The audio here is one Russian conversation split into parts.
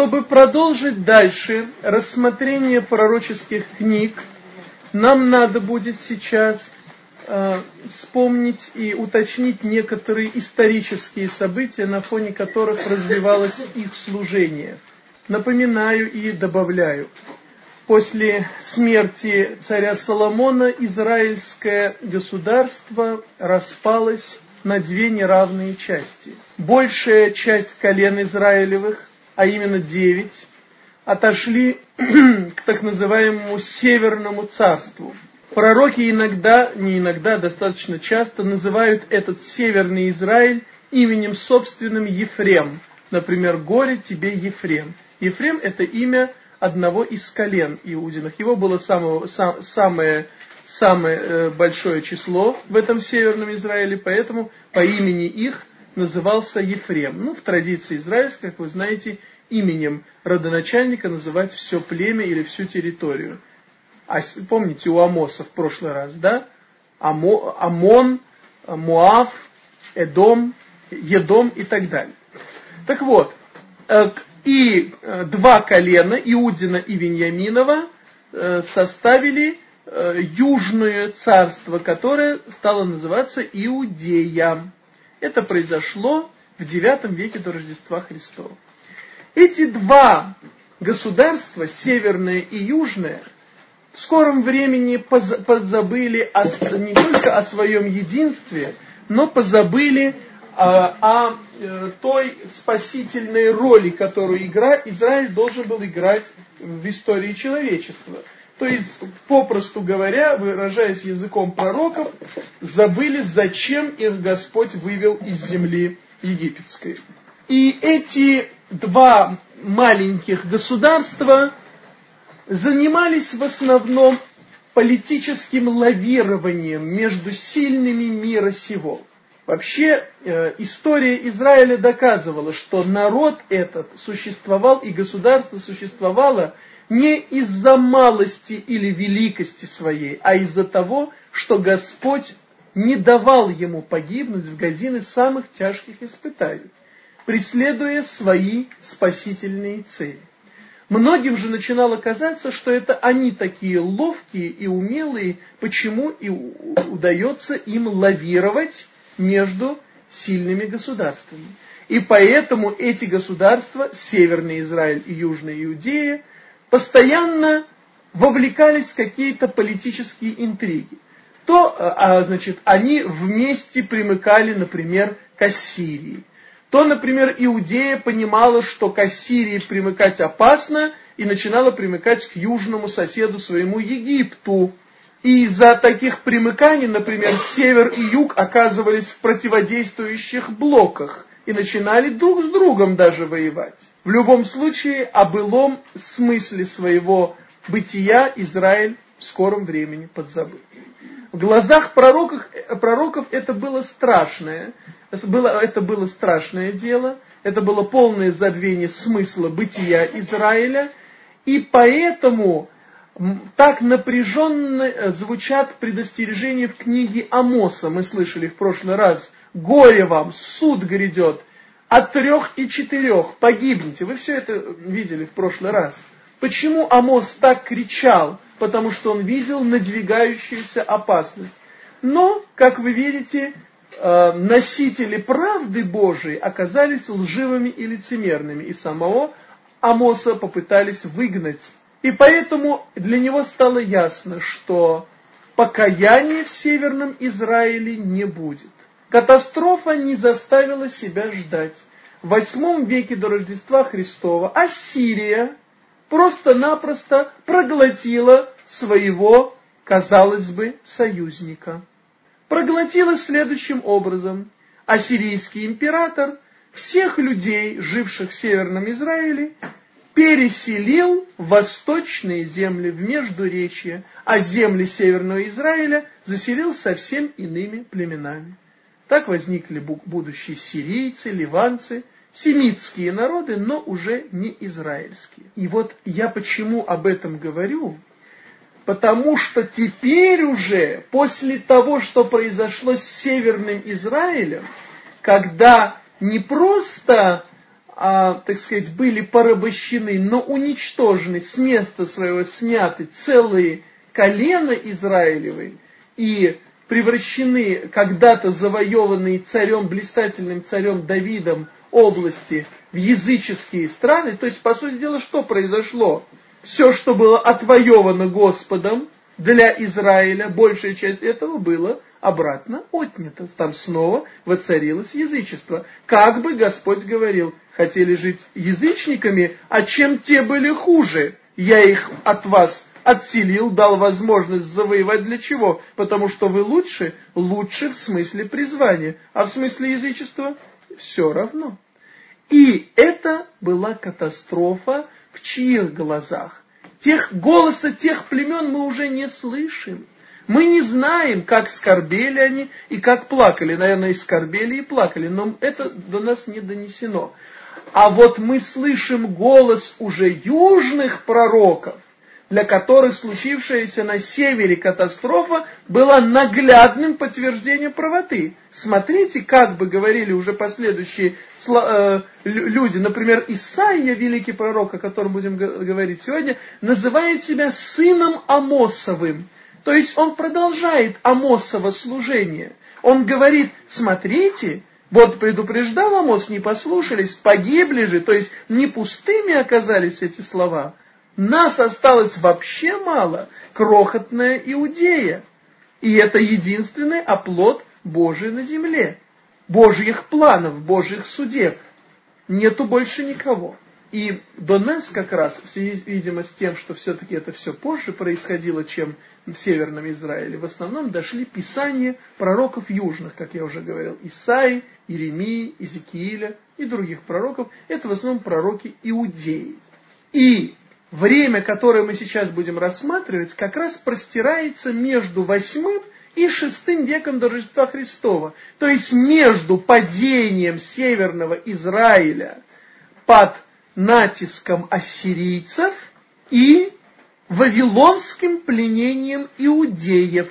Чтобы продолжить дальше рассмотрение пророческих книг, нам надо будет сейчас э, вспомнить и уточнить некоторые исторические события, на фоне которых развивалось их служение. Напоминаю и добавляю. После смерти царя Соломона израильское государство распалось на две неравные части. Большая часть колен Израилевых, а именно девять, отошли к так называемому Северному царству. Пророки иногда, не иногда, достаточно часто называют этот Северный Израиль именем собственным Ефрем. Например, «Горе тебе, Ефрем». Ефрем – это имя одного из колен Иудиных. Его было самого, сам, самое самое э, большое число в этом северном Израиле, поэтому по имени их назывался Ефрем. Ну, в традиции израильской, как вы знаете, именем родоначальника называть все племя или всю территорию. А помните у Амоса в прошлый раз, да? Амо, Амон, Муав, Эдом, Едом и так далее. Так вот, э, и э, два колена, Иудина и Веньяминова, составили Э, южное царство, которое стало называться Иудея. Это произошло в IX веке до Рождества Христова. Эти два государства, северное и южное, в скором времени позабыли о, не только о своем единстве, но позабыли о, о э, той спасительной роли, которую Израиль должен был играть в истории человечества – то есть, попросту говоря, выражаясь языком пророков, забыли, зачем их Господь вывел из земли египетской. И эти два маленьких государства занимались в основном политическим лавированием между сильными мира сего. Вообще, э, история Израиля доказывала, что народ этот существовал и государство существовало – не из-за малости или великости своей, а из-за того, что Господь не давал ему погибнуть в годины самых тяжких испытаний, преследуя свои спасительные цели. Многим же начинало казаться, что это они такие ловкие и умелые, почему и удается им лавировать между сильными государствами. И поэтому эти государства, Северный Израиль и Южная Иудея, постоянно вовлекались в какие-то политические интриги. То, а, а, значит, они вместе примыкали, например, к Ассирии. То, например, Иудея понимала, что к Ассирии примыкать опасно, и начинала примыкать к южному соседу своему Египту. И из-за таких примыканий, например, север и юг оказывались в противодействующих блоках и начинали друг с другом даже воевать. В любом случае, о былом смысле своего бытия Израиль в скором времени подзабыл. В глазах пророков, пророков это было страшное, было, это было страшное дело, это было полное забвение смысла бытия Израиля, и поэтому так напряженно звучат предостережения в книге Амоса, мы слышали в прошлый раз, горе вам, суд грядет, от трех и четырех погибнете. Вы все это видели в прошлый раз. Почему Амос так кричал? Потому что он видел надвигающуюся опасность. Но, как вы видите, э, носители правды Божией оказались лживыми и лицемерными, и самого Амоса попытались выгнать. И поэтому для него стало ясно, что покаяния в Северном Израиле не будет. Катастрофа не заставила себя ждать. В восьмом веке до Рождества Христова Ассирия просто-напросто проглотила своего, казалось бы, союзника. Проглотила следующим образом. Ассирийский император всех людей, живших в Северном Израиле, переселил восточные земли, в Междуречье, а земли Северного Израиля заселил совсем иными племенами. Так возникли будущие сирийцы, ливанцы, семитские народы, но уже не израильские. И вот я почему об этом говорю? Потому что теперь уже, после того, что произошло с Северным Израилем, когда не просто а, так сказать, были порабощены, но уничтожены, с места своего сняты целые колена Израилевы и превращены когда-то завоеванные царем, блистательным царем Давидом области в языческие страны, то есть, по сути дела, что произошло? Все, что было отвоевано Господом для Израиля, большая часть этого было обратно отнято. Там снова воцарилось язычество. Как бы Господь говорил, хотели жить язычниками, а чем те были хуже? Я их от вас отселил, дал возможность завоевать для чего? Потому что вы лучше, лучше в смысле призвания, а в смысле язычества все равно. И это была катастрофа в чьих глазах? Тех, голоса тех племен мы уже не слышим. Мы не знаем, как скорбели они и как плакали. Наверное, и скорбели, и плакали, но это до нас не донесено. А вот мы слышим голос уже южных пророков, для которых случившаяся на севере катастрофа была наглядным подтверждением правоты. Смотрите, как бы говорили уже последующие э, люди, например, Исаия, великий пророк, о котором будем говорить сегодня, называет себя сыном Амосовым. То есть он продолжает Амосово служение. Он говорит, смотрите, вот предупреждал Амос, не послушались, погибли же, то есть не пустыми оказались эти слова. Нас осталось вообще мало, крохотная Иудея. И это единственный оплот Божий на земле. Божьих планов, Божьих судеб. Нету больше никого. И до нас как раз, в связи, видимо, с тем, что все-таки это все позже происходило, чем в Северном Израиле, в основном дошли писания пророков южных, как я уже говорил, Исаи, Иеремии, Иезекииля и других пророков. Это в основном пророки иудеи. И время, которое мы сейчас будем рассматривать, как раз простирается между восьмым и шестым веком до Рождества Христова. То есть между падением Северного Израиля под натиском ассирийцев и вавилонским пленением иудеев.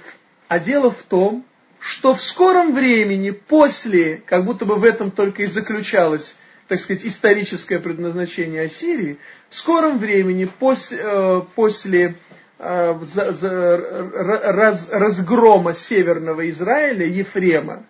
А дело в том, что в скором времени, после, как будто бы в этом только и заключалось, так сказать, историческое предназначение Ассирии, в скором времени, после, э, после э, за, за, раз, разгрома северного Израиля, Ефрема,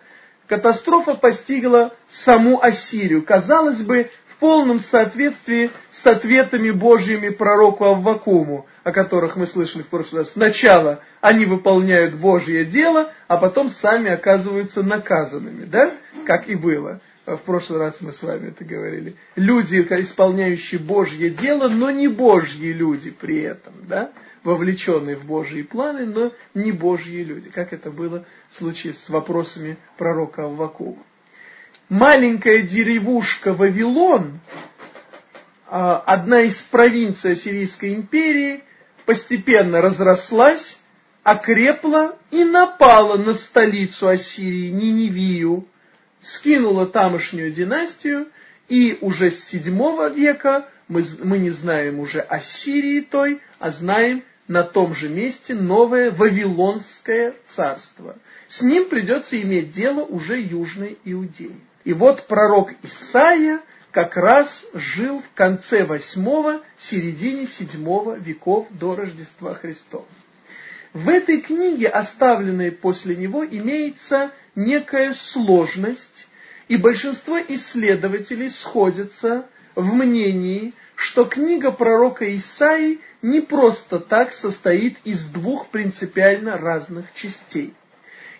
катастрофа постигла саму Ассирию. Казалось бы, полном соответствии с ответами Божьими пророку Аввакуму, о которых мы слышали в прошлый раз. Сначала они выполняют Божье дело, а потом сами оказываются наказанными, да? Как и было. В прошлый раз мы с вами это говорили. Люди, исполняющие Божье дело, но не Божьи люди при этом, да? вовлеченные в Божьи планы, но не Божьи люди, как это было в случае с вопросами пророка Аввакума маленькая деревушка Вавилон, а, одна из провинций Ассирийской империи, постепенно разрослась, окрепла и напала на столицу Ассирии, Ниневию, скинула тамошнюю династию, и уже с седьмого века мы, мы не знаем уже Ассирии той, а знаем на том же месте новое Вавилонское царство. С ним придется иметь дело уже Южной Иудеи. И вот пророк Исаия как раз жил в конце восьмого, середине седьмого веков до Рождества Христова. В этой книге, оставленной после него, имеется некая сложность, и большинство исследователей сходятся в мнении, что книга пророка Исаии не просто так состоит из двух принципиально разных частей.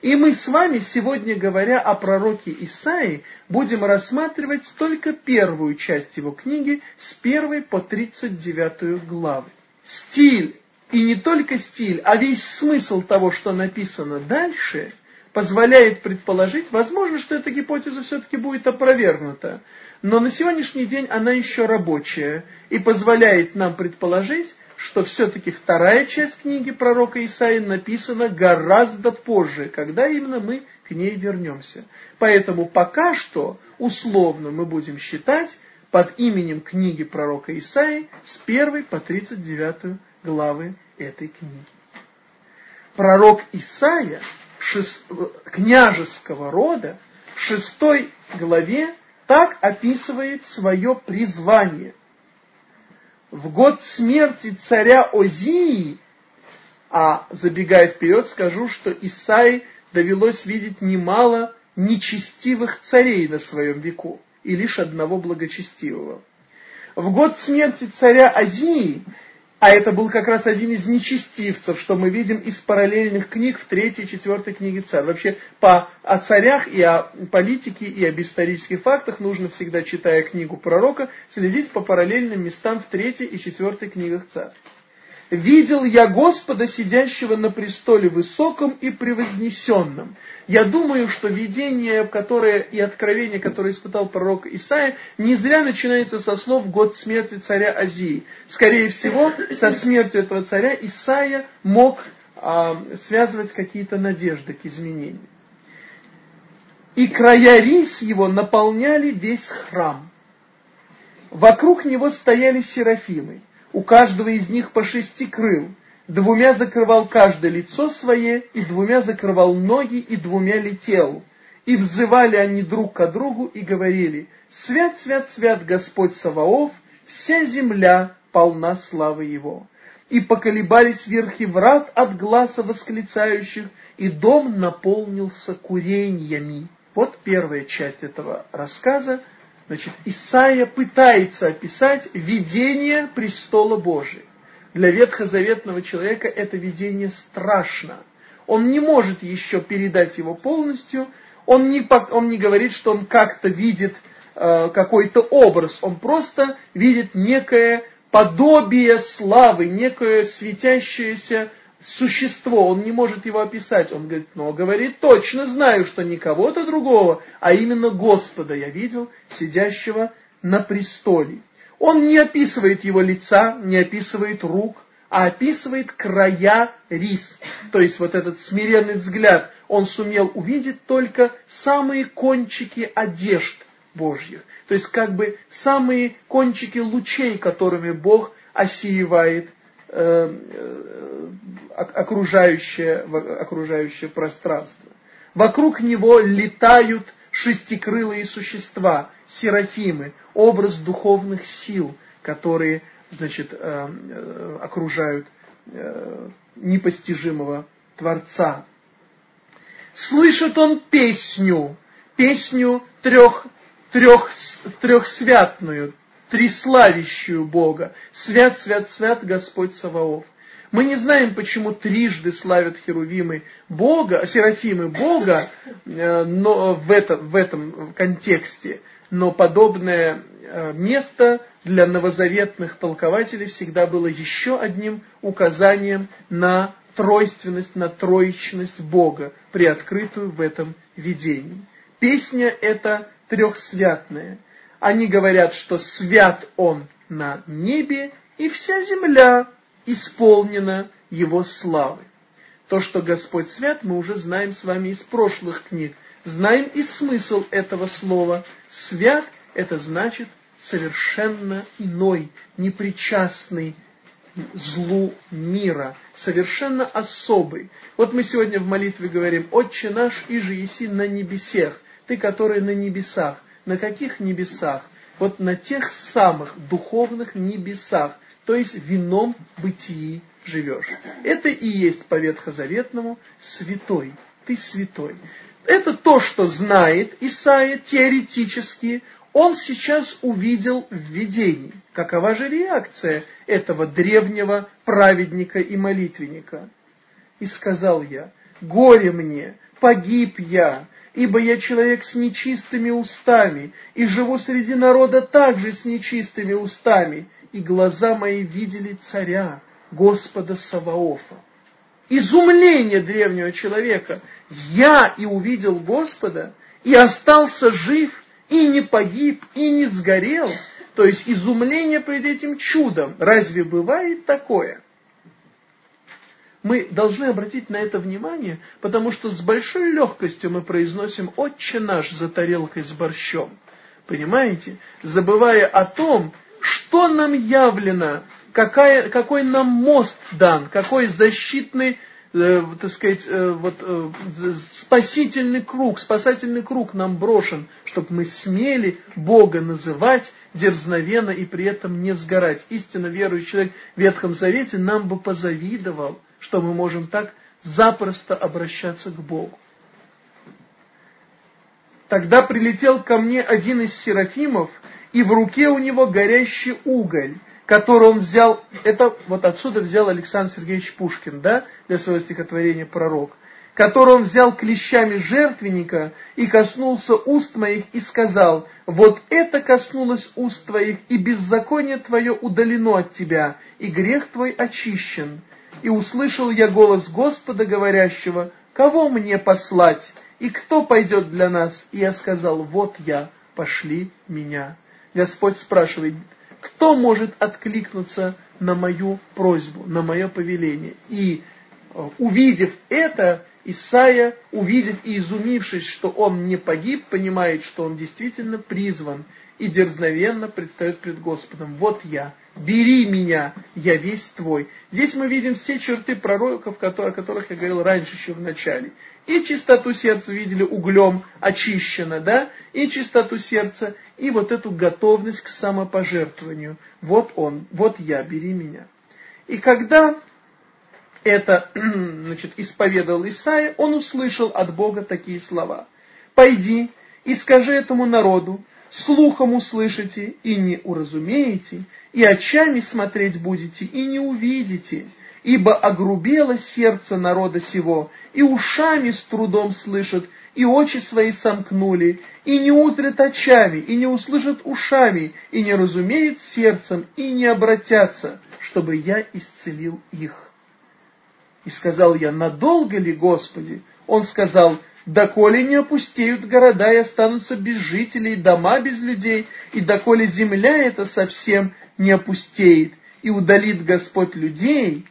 И мы с вами сегодня, говоря о пророке Исаии, будем рассматривать только первую часть его книги с первой по 39 главы. Стиль, и не только стиль, а весь смысл того, что написано дальше, позволяет предположить, возможно, что эта гипотеза все-таки будет опровергнута, но на сегодняшний день она еще рабочая и позволяет нам предположить, что все-таки вторая часть книги пророка Исаии написана гораздо позже, когда именно мы к ней вернемся. Поэтому пока что условно мы будем считать под именем книги пророка Исаии с 1 по 39 главы этой книги. Пророк Исаия княжеского рода в шестой главе так описывает свое призвание. В год смерти царя Озии, а забегая вперед, скажу, что Исаи довелось видеть немало нечестивых царей на своем веку, и лишь одного благочестивого. В год смерти царя Азии а это был как раз один из нечестивцев, что мы видим из параллельных книг в третьей и четвертой книге царь. Вообще по, о царях и о политике и об исторических фактах нужно всегда, читая книгу пророка, следить по параллельным местам в третьей и четвертой книгах царств. «Видел я Господа, сидящего на престоле высоком и превознесенном». Я думаю, что видение которое, и откровение, которое испытал пророк Исаия, не зря начинается со слов «год смерти царя Азии». Скорее всего, со смертью этого царя Исаия мог а, связывать какие-то надежды к изменению. И края рис его наполняли весь храм. Вокруг него стояли серафимы у каждого из них по шести крыл, двумя закрывал каждое лицо свое, и двумя закрывал ноги, и двумя летел. И взывали они друг к другу и говорили, «Свят, свят, свят Господь Саваоф, вся земля полна славы Его». И поколебались верхи врат от глаза восклицающих, и дом наполнился курениями. Вот первая часть этого рассказа, Значит, Исаия пытается описать видение престола Божия. Для ветхозаветного человека это видение страшно. Он не может еще передать его полностью, он не, он не говорит, что он как-то видит э, какой-то образ, он просто видит некое подобие славы, некое светящееся существо, он не может его описать. Он говорит, но говорит, точно знаю, что не кого-то другого, а именно Господа я видел, сидящего на престоле. Он не описывает его лица, не описывает рук, а описывает края рис. То есть вот этот смиренный взгляд он сумел увидеть только самые кончики одежд Божьих. То есть как бы самые кончики лучей, которыми Бог осеивает окружающее, окружающее пространство. Вокруг него летают шестикрылые существа, серафимы, образ духовных сил, которые значит, э, окружают непостижимого Творца. Слышит он песню, песню трех, трех, трехсвятную, треславящую Бога. Свят, свят, свят Господь Саваоф. Мы не знаем, почему трижды славят херувимы Бога, серафимы Бога э, но в, это, в этом контексте. Но подобное э, место для новозаветных толкователей всегда было еще одним указанием на тройственность, на троичность Бога, приоткрытую в этом видении. Песня эта трехсвятная – они говорят, что свят Он на небе, и вся земля исполнена Его славы. То, что Господь свят, мы уже знаем с вами из прошлых книг. Знаем и смысл этого слова. Свят – это значит совершенно иной, непричастный злу мира, совершенно особый. Вот мы сегодня в молитве говорим «Отче наш, и же еси на небесех, Ты, который на небесах». На каких небесах? Вот на тех самых духовных небесах, то есть в ином бытии живешь. Это и есть по Ветхозаветному святой. Ты святой. Это то, что знает Исаия теоретически, он сейчас увидел в видении. Какова же реакция этого древнего праведника и молитвенника? И сказал я, горе мне, погиб я, ибо я человек с нечистыми устами, и живу среди народа также с нечистыми устами, и глаза мои видели царя, Господа Саваофа. Изумление древнего человека. Я и увидел Господа, и остался жив, и не погиб, и не сгорел. То есть изумление пред этим чудом. Разве бывает такое? Мы должны обратить на это внимание, потому что с большой легкостью мы произносим «Отче наш» за тарелкой с борщом. Понимаете? Забывая о том, что нам явлено, какая, какой нам мост дан, какой защитный э, так сказать, э, вот, э, спасительный круг, спасательный круг нам брошен, чтобы мы смели Бога называть дерзновенно и при этом не сгорать. Истинно верующий человек в Ветхом Завете нам бы позавидовал, что мы можем так запросто обращаться к Богу. Тогда прилетел ко мне один из серафимов, и в руке у него горящий уголь, который он взял, это вот отсюда взял Александр Сергеевич Пушкин, да, для своего стихотворения «Пророк», который он взял клещами жертвенника и коснулся уст моих и сказал, вот это коснулось уст твоих, и беззаконие твое удалено от тебя, и грех твой очищен. И услышал я голос Господа, говорящего, кого мне послать, и кто пойдет для нас? И я сказал, вот я, пошли меня. Господь спрашивает, кто может откликнуться на мою просьбу, на мое повеление? И увидев это, Исаия, увидев и изумившись, что он не погиб, понимает, что он действительно призван и дерзновенно предстает пред Господом. Вот я, бери меня, я весь твой. Здесь мы видим все черты пророков, о которых я говорил раньше, еще в начале. И чистоту сердца видели углем очищено, да, и чистоту сердца, и вот эту готовность к самопожертвованию. Вот он, вот я, бери меня. И когда это значит, исповедовал Исаия, он услышал от Бога такие слова. «Пойди и скажи этому народу, слухом услышите и не уразумеете, и очами смотреть будете и не увидите, ибо огрубело сердце народа сего, и ушами с трудом слышат, и очи свои сомкнули, и не узрят очами, и не услышат ушами, и не разумеют сердцем, и не обратятся, чтобы я исцелил их. И сказал я, надолго ли, Господи? Он сказал, доколе не опустеют города и останутся без жителей, дома без людей, и доколе земля эта совсем не опустеет, и удалит Господь людей,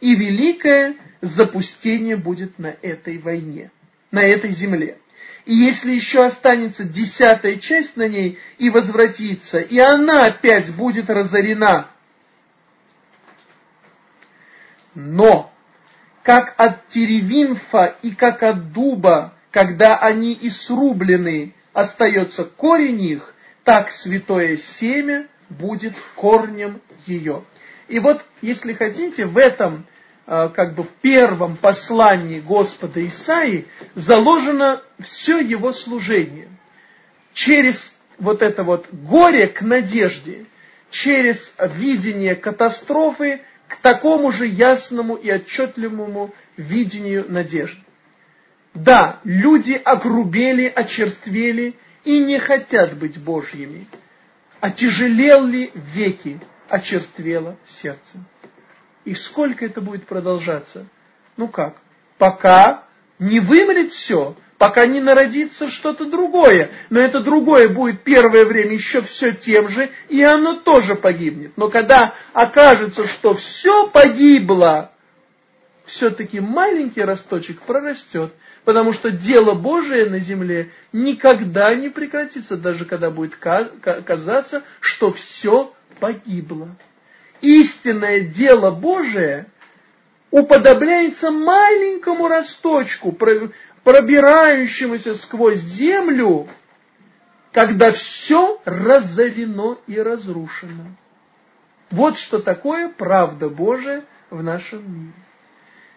и великое запустение будет на этой войне, на этой земле. И если еще останется десятая часть на ней и возвратится, и она опять будет разорена, но как от теревинфа и как от дуба, когда они и срублены, остается корень их, так святое семя будет корнем ее. И вот, если хотите, в этом а, как бы первом послании Господа Исаии заложено все его служение. Через вот это вот горе к надежде, через видение катастрофы к такому же ясному и отчетливому видению надежды. Да, люди огрубели, очерствели и не хотят быть Божьими. Отяжелел ли веки, очерствело сердце. И сколько это будет продолжаться? Ну как? Пока не вымрет все, пока не народится что-то другое. Но это другое будет первое время еще все тем же, и оно тоже погибнет. Но когда окажется, что все погибло, все-таки маленький росточек прорастет, потому что дело Божие на земле никогда не прекратится, даже когда будет казаться, что все погибло. Истинное дело Божие уподобляется маленькому росточку, пробирающемуся сквозь землю, когда все разорено и разрушено. Вот что такое правда Божия в нашем мире.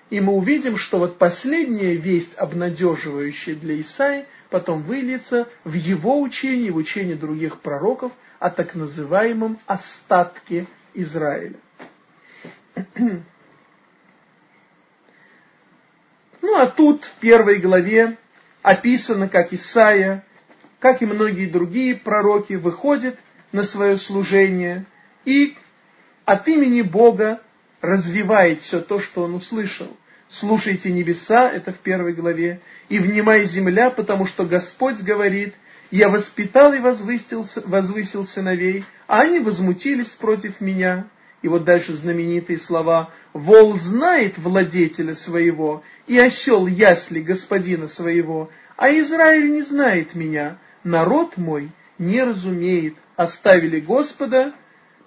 И мы увидим, что вот последняя весть, обнадеживающая для Исаи, потом выльется в его учении, в учении других пророков о так называемом остатке Израиля. Ну а тут в первой главе описано, как Исаия, как и многие другие пророки, выходят на свое служение и от имени Бога развивает все то, что он услышал. Слушайте небеса, это в первой главе, и внимай земля, потому что Господь говорит, я воспитал и возвысил, возвысил сыновей, а они возмутились против меня. И вот дальше знаменитые слова. «Вол знает владетеля своего, и осел ясли господина своего, а Израиль не знает меня, народ мой не разумеет, оставили Господа,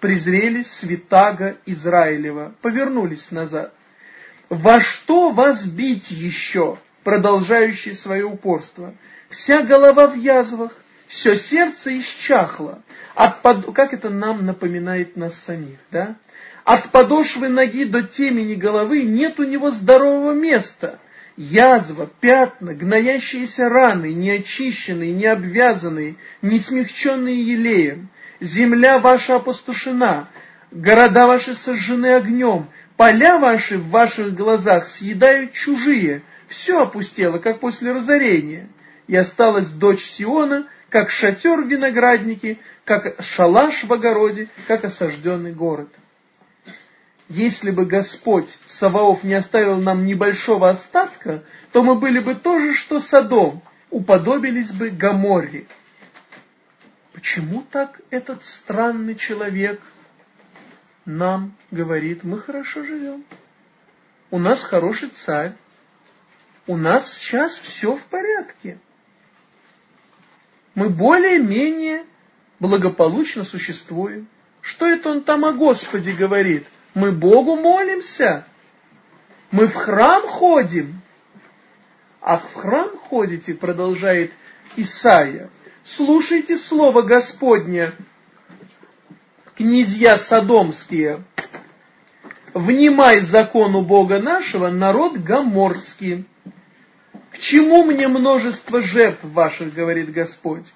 презрели святаго Израилева, повернулись назад». Во что вас бить еще, продолжающий свое упорство? Вся голова в язвах, все сердце исчахло. От под... Как это нам напоминает нас самих, да? От подошвы ноги до темени головы нет у него здорового места. Язва, пятна, гноящиеся раны, неочищенные, не обвязанные, не смягченные елеем. Земля ваша опустошена, города ваши сожжены огнем, поля ваши в ваших глазах съедают чужие, все опустело, как после разорения. И осталась дочь Сиона, как шатер в винограднике, как шалаш в огороде, как осажденный город. Если бы Господь Саваоф не оставил нам небольшого остатка, то мы были бы то же, что Содом, уподобились бы Гаморре. Почему так этот странный человек нам говорит, мы хорошо живем, у нас хороший царь, у нас сейчас все в порядке. Мы более-менее благополучно существуем. Что это он там о Господе говорит? Мы Богу молимся. Мы в храм ходим. А в храм ходите, продолжает Исаия. Слушайте слово Господне, князья содомские. Внимай закону Бога нашего, народ гоморский. Чему мне множество жертв ваших, говорит Господь?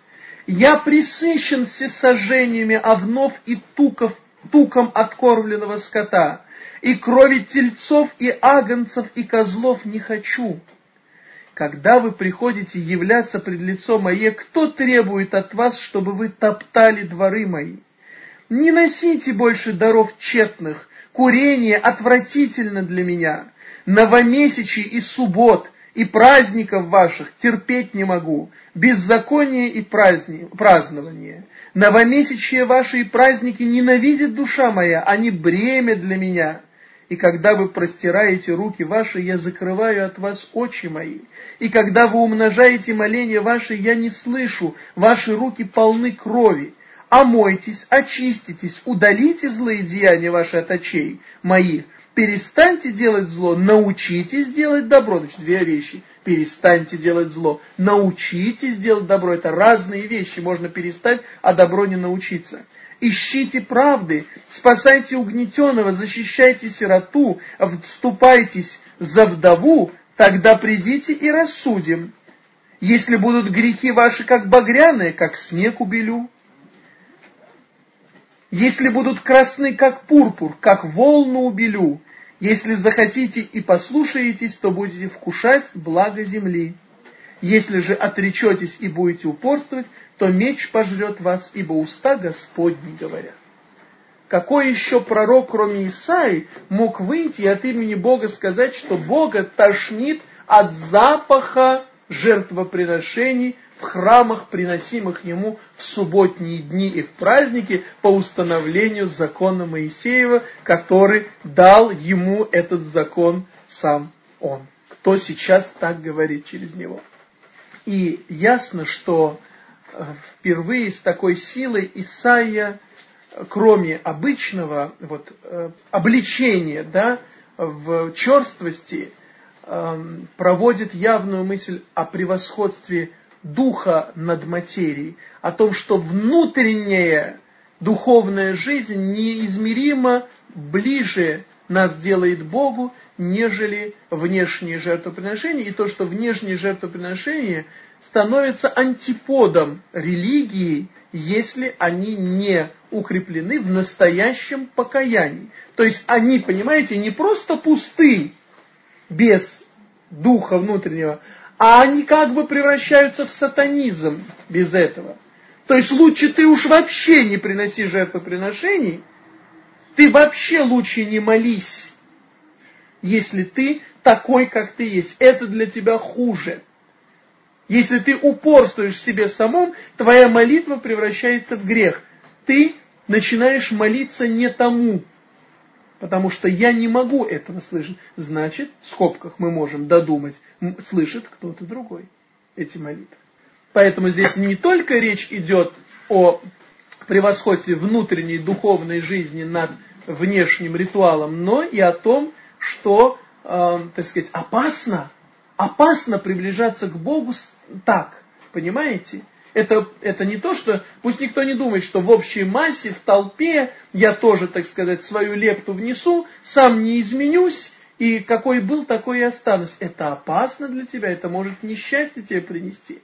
Я присыщен всесожжениями овнов и туков, туком откормленного скота, и крови тельцов и агнцев и козлов не хочу. Когда вы приходите являться пред лицо мое, кто требует от вас, чтобы вы топтали дворы мои? Не носите больше даров тщетных, курение отвратительно для меня. Новомесячий и суббот, и праздников ваших терпеть не могу, беззаконие и праздни, празднование. Новомесячие ваши и праздники ненавидит душа моя, они бремя для меня. И когда вы простираете руки ваши, я закрываю от вас очи мои. И когда вы умножаете моления ваши, я не слышу, ваши руки полны крови. Омойтесь, очиститесь, удалите злые деяния ваши от очей моих, перестаньте делать зло, научитесь делать добро. Значит, две вещи. Перестаньте делать зло, научитесь делать добро. Это разные вещи. Можно перестать, а добро не научиться. Ищите правды, спасайте угнетенного, защищайте сироту, вступайтесь за вдову, тогда придите и рассудим. Если будут грехи ваши, как багряные, как снег убелю, если будут красны, как пурпур, как волну убелю, если захотите и послушаетесь, то будете вкушать благо земли. Если же отречетесь и будете упорствовать, то меч пожрет вас, ибо уста Господни говорят. Какой еще пророк, кроме Исаи, мог выйти и от имени Бога сказать, что Бога тошнит от запаха жертвоприношений в храмах, приносимых ему в субботние дни и в праздники по установлению закона Моисеева, который дал ему этот закон сам он. Кто сейчас так говорит через него? И ясно, что э, впервые с такой силой Исаия, кроме обычного вот, э, обличения да, в черствости, проводит явную мысль о превосходстве духа над материей, о том, что внутренняя духовная жизнь неизмеримо ближе нас делает Богу, нежели внешние жертвоприношения, и то, что внешние жертвоприношения становятся антиподом религии, если они не укреплены в настоящем покаянии. То есть они, понимаете, не просто пусты, без духа внутреннего, а они как бы превращаются в сатанизм без этого. То есть лучше ты уж вообще не приноси жертвоприношений, ты вообще лучше не молись, если ты такой, как ты есть. Это для тебя хуже. Если ты упорствуешь в себе самом, твоя молитва превращается в грех. Ты начинаешь молиться не тому, потому что я не могу этого слышать. Значит, в скобках мы можем додумать, слышит кто-то другой эти молитвы. Поэтому здесь не только речь идет о превосходстве внутренней духовной жизни над внешним ритуалом, но и о том, что э, так сказать, опасно, опасно приближаться к Богу так, понимаете? Это, это не то, что, пусть никто не думает, что в общей массе, в толпе я тоже, так сказать, свою лепту внесу, сам не изменюсь, и какой был, такой и останусь. Это опасно для тебя, это может несчастье тебе принести.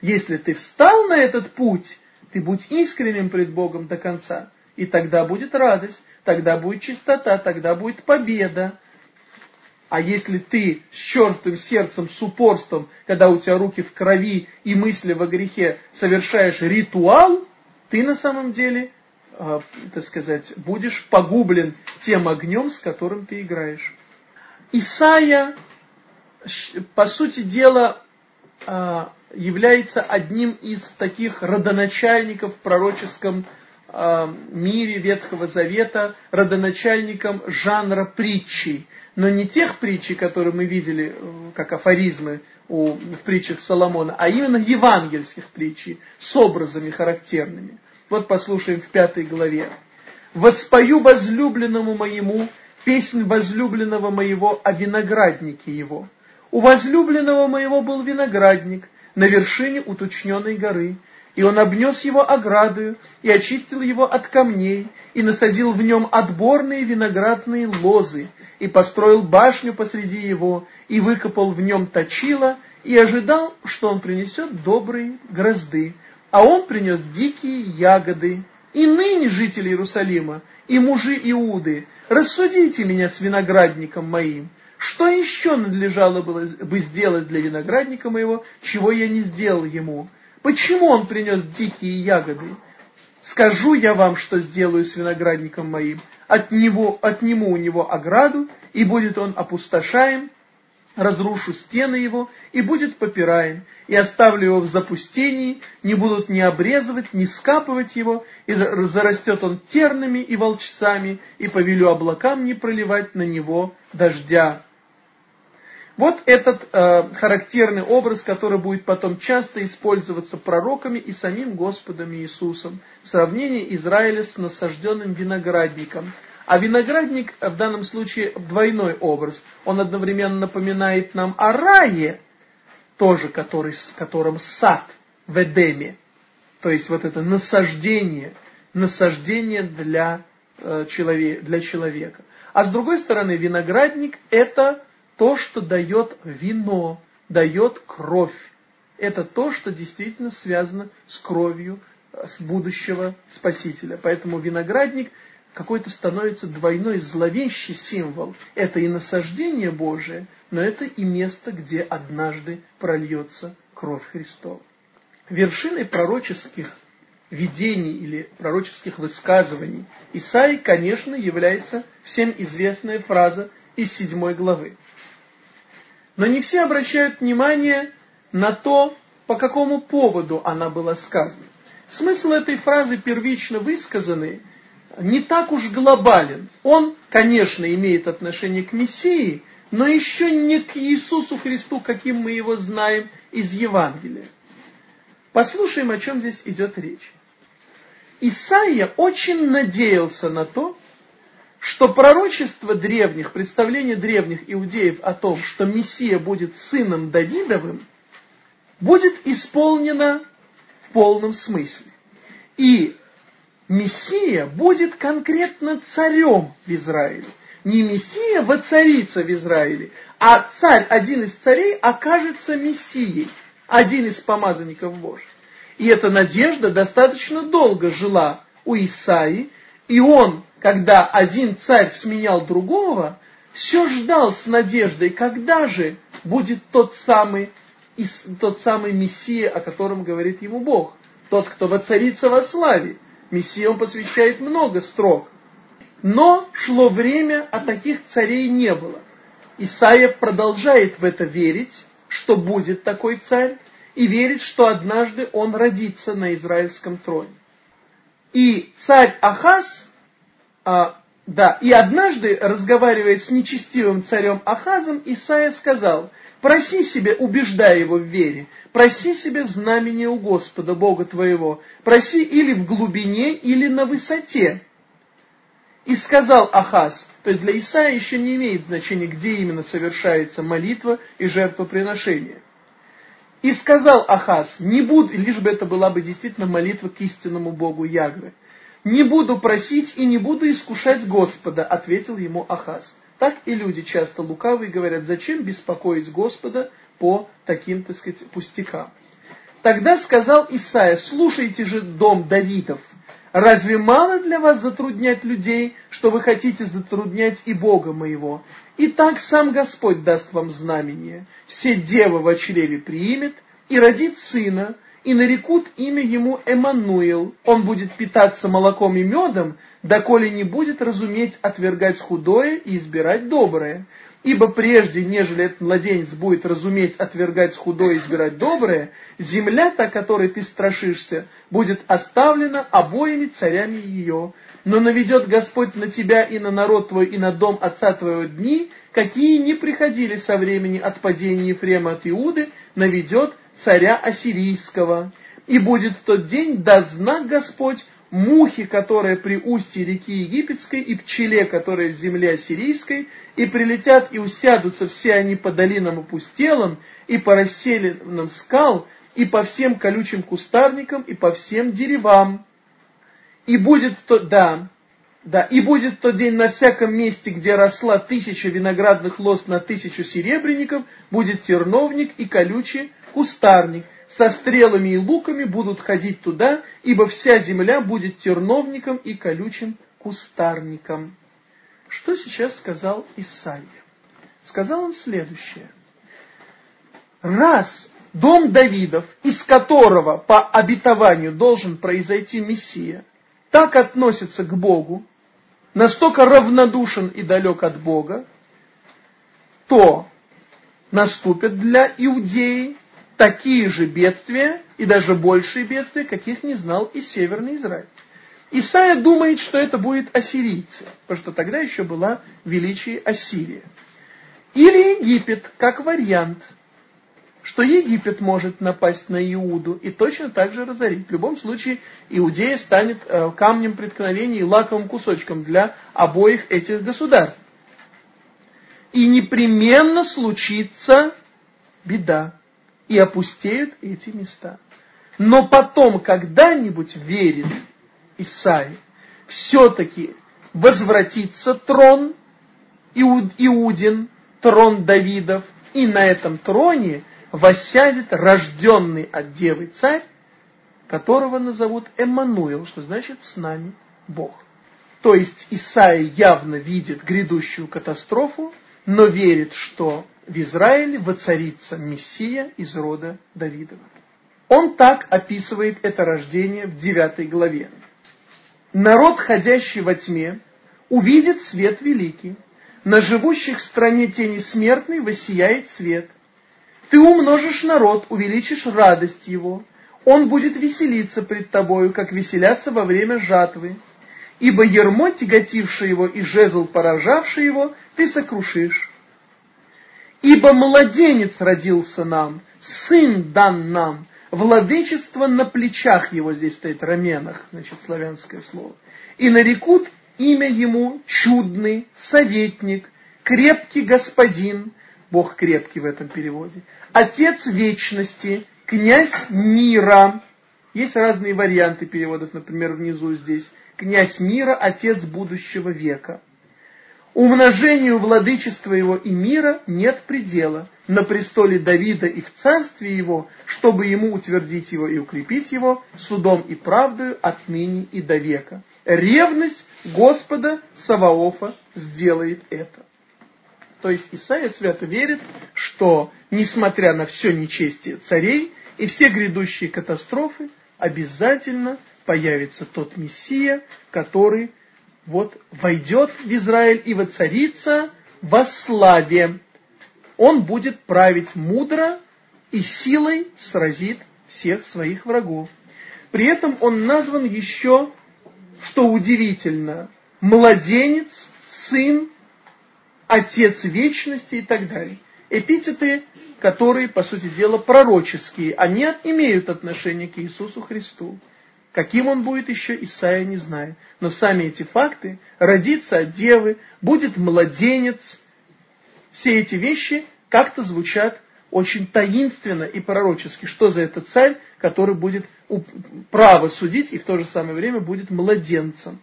Если ты встал на этот путь, ты будь искренним пред Богом до конца, и тогда будет радость, тогда будет чистота, тогда будет победа. А если ты с черстым сердцем, с упорством, когда у тебя руки в крови и мысли во грехе, совершаешь ритуал, ты на самом деле, э, так сказать, будешь погублен тем огнем, с которым ты играешь. Исаия, по сути дела, э, является одним из таких родоначальников в пророческом мире Ветхого Завета, родоначальником жанра притчей но не тех притчей, которые мы видели, э, как афоризмы у, в притчах Соломона, а именно евангельских притчей с образами характерными. Вот послушаем в пятой главе. «Воспою возлюбленному моему песнь возлюбленного моего о винограднике его. У возлюбленного моего был виноградник на вершине уточненной горы, и он обнес его оградою, и очистил его от камней, и насадил в нем отборные виноградные лозы, и построил башню посреди его, и выкопал в нем точило, и ожидал, что он принесет добрые грозды. А он принес дикие ягоды. И ныне, жители Иерусалима, и мужи Иуды, рассудите меня с виноградником моим. Что еще надлежало было бы сделать для виноградника моего, чего я не сделал ему? Почему он принес дикие ягоды? Скажу я вам, что сделаю с виноградником моим. От него, отниму у него ограду, и будет он опустошаем, разрушу стены его, и будет попираем, и оставлю его в запустении, не будут ни обрезывать, ни скапывать его, и зарастет он тернами и волчцами, и повелю облакам не проливать на него дождя. Вот этот э, характерный образ, который будет потом часто использоваться пророками и самим Господом Иисусом. Сравнение Израиля с насажденным виноградником. А виноградник в данном случае двойной образ. Он одновременно напоминает нам о рае, тоже который, которым сад в Эдеме. То есть вот это насаждение, насаждение для, э, человек, для человека. А с другой стороны, виноградник это то, что дает вино, дает кровь. Это то, что действительно связано с кровью с будущего Спасителя. Поэтому виноградник какой-то становится двойной зловещий символ. Это и насаждение Божие, но это и место, где однажды прольется кровь Христова. Вершиной пророческих видений или пророческих высказываний Исаи, конечно, является всем известная фраза из седьмой главы. Но не все обращают внимание на то, по какому поводу она была сказана. Смысл этой фразы, первично высказанный, не так уж глобален. Он, конечно, имеет отношение к Мессии, но еще не к Иисусу Христу, каким мы его знаем из Евангелия. Послушаем, о чем здесь идет речь. Исаия очень надеялся на то, что пророчество древних, представление древних иудеев о том, что Мессия будет сыном Давидовым, будет исполнено в полном смысле. И Мессия будет конкретно царем в Израиле. Не Мессия воцарится в Израиле, а царь, один из царей, окажется Мессией, один из помазанников Божьих. И эта надежда достаточно долго жила у Исаи, и он когда один царь сменял другого, все ждал с надеждой, когда же будет тот самый, тот самый Мессия, о котором говорит ему Бог. Тот, кто воцарится во славе. Мессия он посвящает много строк. Но шло время, а таких царей не было. Исаия продолжает в это верить, что будет такой царь, и верит, что однажды он родится на израильском троне. И царь Ахаз а, да, и однажды, разговаривая с нечестивым царем Ахазом, Исаия сказал, проси себе, убеждая его в вере, проси себе знамение у Господа, Бога твоего, проси или в глубине, или на высоте. И сказал Ахаз, то есть для Исаия еще не имеет значения, где именно совершается молитва и жертвоприношение. И сказал Ахаз, не буду, лишь бы это была бы действительно молитва к истинному Богу Ягве. Не буду просить и не буду искушать Господа, ответил ему Ахаз. Так и люди часто лукавые говорят, зачем беспокоить Господа по таким, так сказать, пустякам. Тогда сказал Исаия, слушайте же дом Давидов, разве мало для вас затруднять людей, что вы хотите затруднять и Бога моего? И так сам Господь даст вам знамение. Все девы в чреве примет и родит сына, и нарекут имя ему Эммануил. Он будет питаться молоком и медом, доколе не будет разуметь отвергать худое и избирать доброе. Ибо прежде, нежели этот младенец будет разуметь отвергать худое и избирать доброе, земля, та, которой ты страшишься, будет оставлена обоими царями ее. Но наведет Господь на тебя и на народ твой, и на дом отца твоего дни, какие не приходили со времени отпадения Ефрема от Иуды, наведет царя Ассирийского. И будет в тот день да знак Господь мухи, которая при устье реки Египетской, и пчеле, которая в земле Ассирийской, и прилетят и усядутся все они по долинам опустелым, и по расселенным скал, и по всем колючим кустарникам, и по всем деревам. И будет в тот, да, да, и будет в тот день на всяком месте, где росла тысяча виноградных лоз на тысячу серебряников, будет терновник и колючий кустарник. Со стрелами и луками будут ходить туда, ибо вся земля будет терновником и колючим кустарником. Что сейчас сказал Исаия? Сказал он следующее. Раз дом Давидов, из которого по обетованию должен произойти Мессия, так относится к Богу, настолько равнодушен и далек от Бога, то наступят для иудеи такие же бедствия и даже большие бедствия, каких не знал и Северный Израиль. Исаия думает, что это будет ассирийцы, потому что тогда еще была величие Ассирия. Или Египет, как вариант – что Египет может напасть на Иуду и точно так же разорить. В любом случае, Иудея станет э, камнем преткновения и лаковым кусочком для обоих этих государств. И непременно случится беда, и опустеют эти места. Но потом, когда-нибудь, верит Исаи, все-таки возвратится трон Иудин, трон Давидов, и на этом троне воссядет рожденный от девы царь, которого назовут Эммануил, что значит «с нами Бог». То есть Исаия явно видит грядущую катастрофу, но верит, что в Израиле воцарится Мессия из рода Давидова. Он так описывает это рождение в 9 главе. «Народ, ходящий во тьме, увидит свет великий, на живущих в стране тени смертной воссияет свет, ты умножишь народ, увеличишь радость его. Он будет веселиться пред тобою, как веселятся во время жатвы. Ибо ермо, тяготившее его, и жезл, поражавший его, ты сокрушишь. Ибо младенец родился нам, сын дан нам, владычество на плечах его, здесь стоит раменах, значит, славянское слово. И нарекут имя ему чудный, советник, крепкий господин, Бог крепкий в этом переводе. Отец вечности, князь мира. Есть разные варианты переводов, например, внизу здесь. Князь мира, отец будущего века. Умножению владычества его и мира нет предела. На престоле Давида и в царстве его, чтобы ему утвердить его и укрепить его, судом и правдою отныне и до века. Ревность Господа Саваофа сделает это. То есть Исаия свято верит, что, несмотря на все нечестие царей и все грядущие катастрофы, обязательно появится тот Мессия, который вот войдет в Израиль и воцарится во славе. Он будет править мудро и силой сразит всех своих врагов. При этом он назван еще, что удивительно, младенец, сын Отец вечности и так далее. Эпитеты, которые, по сути дела, пророческие, они имеют отношение к Иисусу Христу. Каким он будет еще, Исаия не знает. Но сами эти факты, родится от девы, будет младенец, все эти вещи как-то звучат очень таинственно и пророчески. Что за этот царь, который будет право судить и в то же самое время будет младенцем.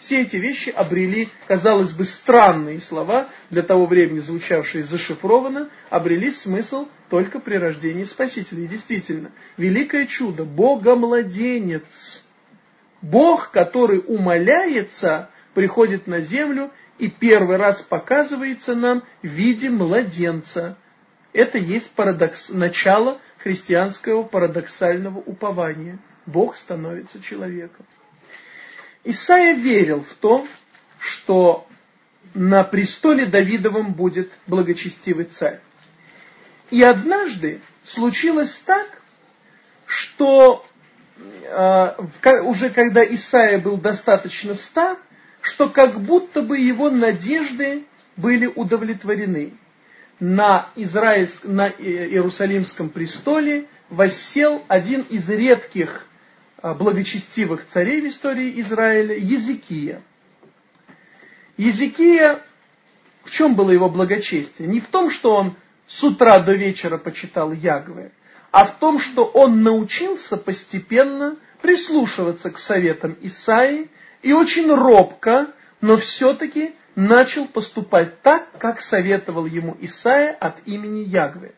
Все эти вещи обрели, казалось бы, странные слова, для того времени звучавшие зашифрованно, обрели смысл только при рождении Спасителя. И действительно, великое чудо, Бога-младенец, Бог, который умоляется, приходит на землю и первый раз показывается нам в виде младенца. Это есть парадокс, начало христианского парадоксального упования. Бог становится человеком. Исаия верил в то, что на престоле Давидовом будет благочестивый царь. И однажды случилось так, что э, уже когда Исаия был достаточно стар, что как будто бы его надежды были удовлетворены. На, Израильск, на Иерусалимском престоле воссел один из редких благочестивых царей в истории Израиля, Езекия. Езекия, в чем было его благочестие? Не в том, что он с утра до вечера почитал Ягве, а в том, что он научился постепенно прислушиваться к советам Исаи и очень робко, но все-таки начал поступать так, как советовал ему Исаия от имени Ягве.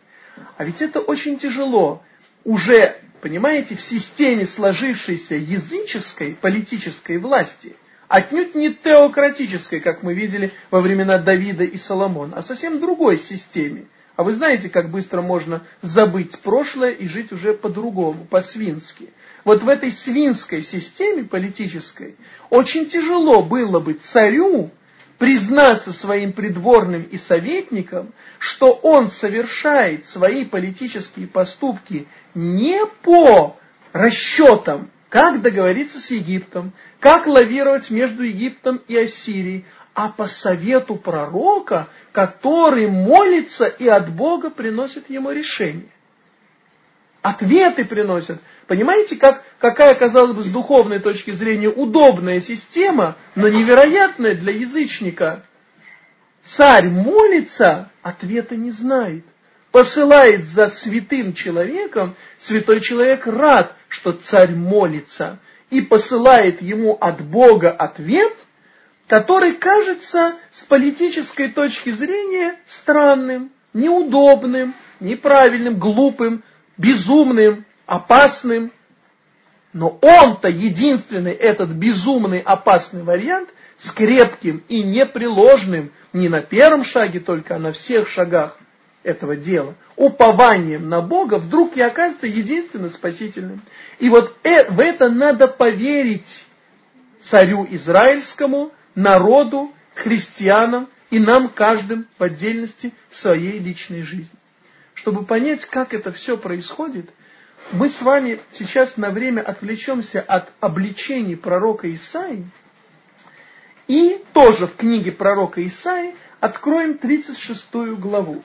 А ведь это очень тяжело. Уже понимаете, в системе сложившейся языческой политической власти, отнюдь не теократической, как мы видели во времена Давида и Соломона, а совсем другой системе. А вы знаете, как быстро можно забыть прошлое и жить уже по-другому, по-свински. Вот в этой свинской системе политической очень тяжело было бы царю признаться своим придворным и советникам, что он совершает свои политические поступки не по расчетам, как договориться с Египтом, как лавировать между Египтом и Ассирией, а по совету пророка, который молится и от Бога приносит ему решение. Ответы приносят. Понимаете, как, какая, казалось бы, с духовной точки зрения удобная система, но невероятная для язычника. Царь молится, ответа не знает посылает за святым человеком, святой человек рад, что царь молится, и посылает ему от Бога ответ, который кажется с политической точки зрения странным, неудобным, неправильным, глупым, безумным, опасным. Но он-то единственный этот безумный, опасный вариант с крепким и непреложным не на первом шаге только, а на всех шагах этого дела, упованием на Бога, вдруг и окажется единственно спасительным. И вот э, в это надо поверить царю израильскому, народу, христианам и нам каждым в отдельности в своей личной жизни. Чтобы понять, как это все происходит, мы с вами сейчас на время отвлечемся от обличений пророка Исаи и тоже в книге пророка Исаи откроем 36 главу.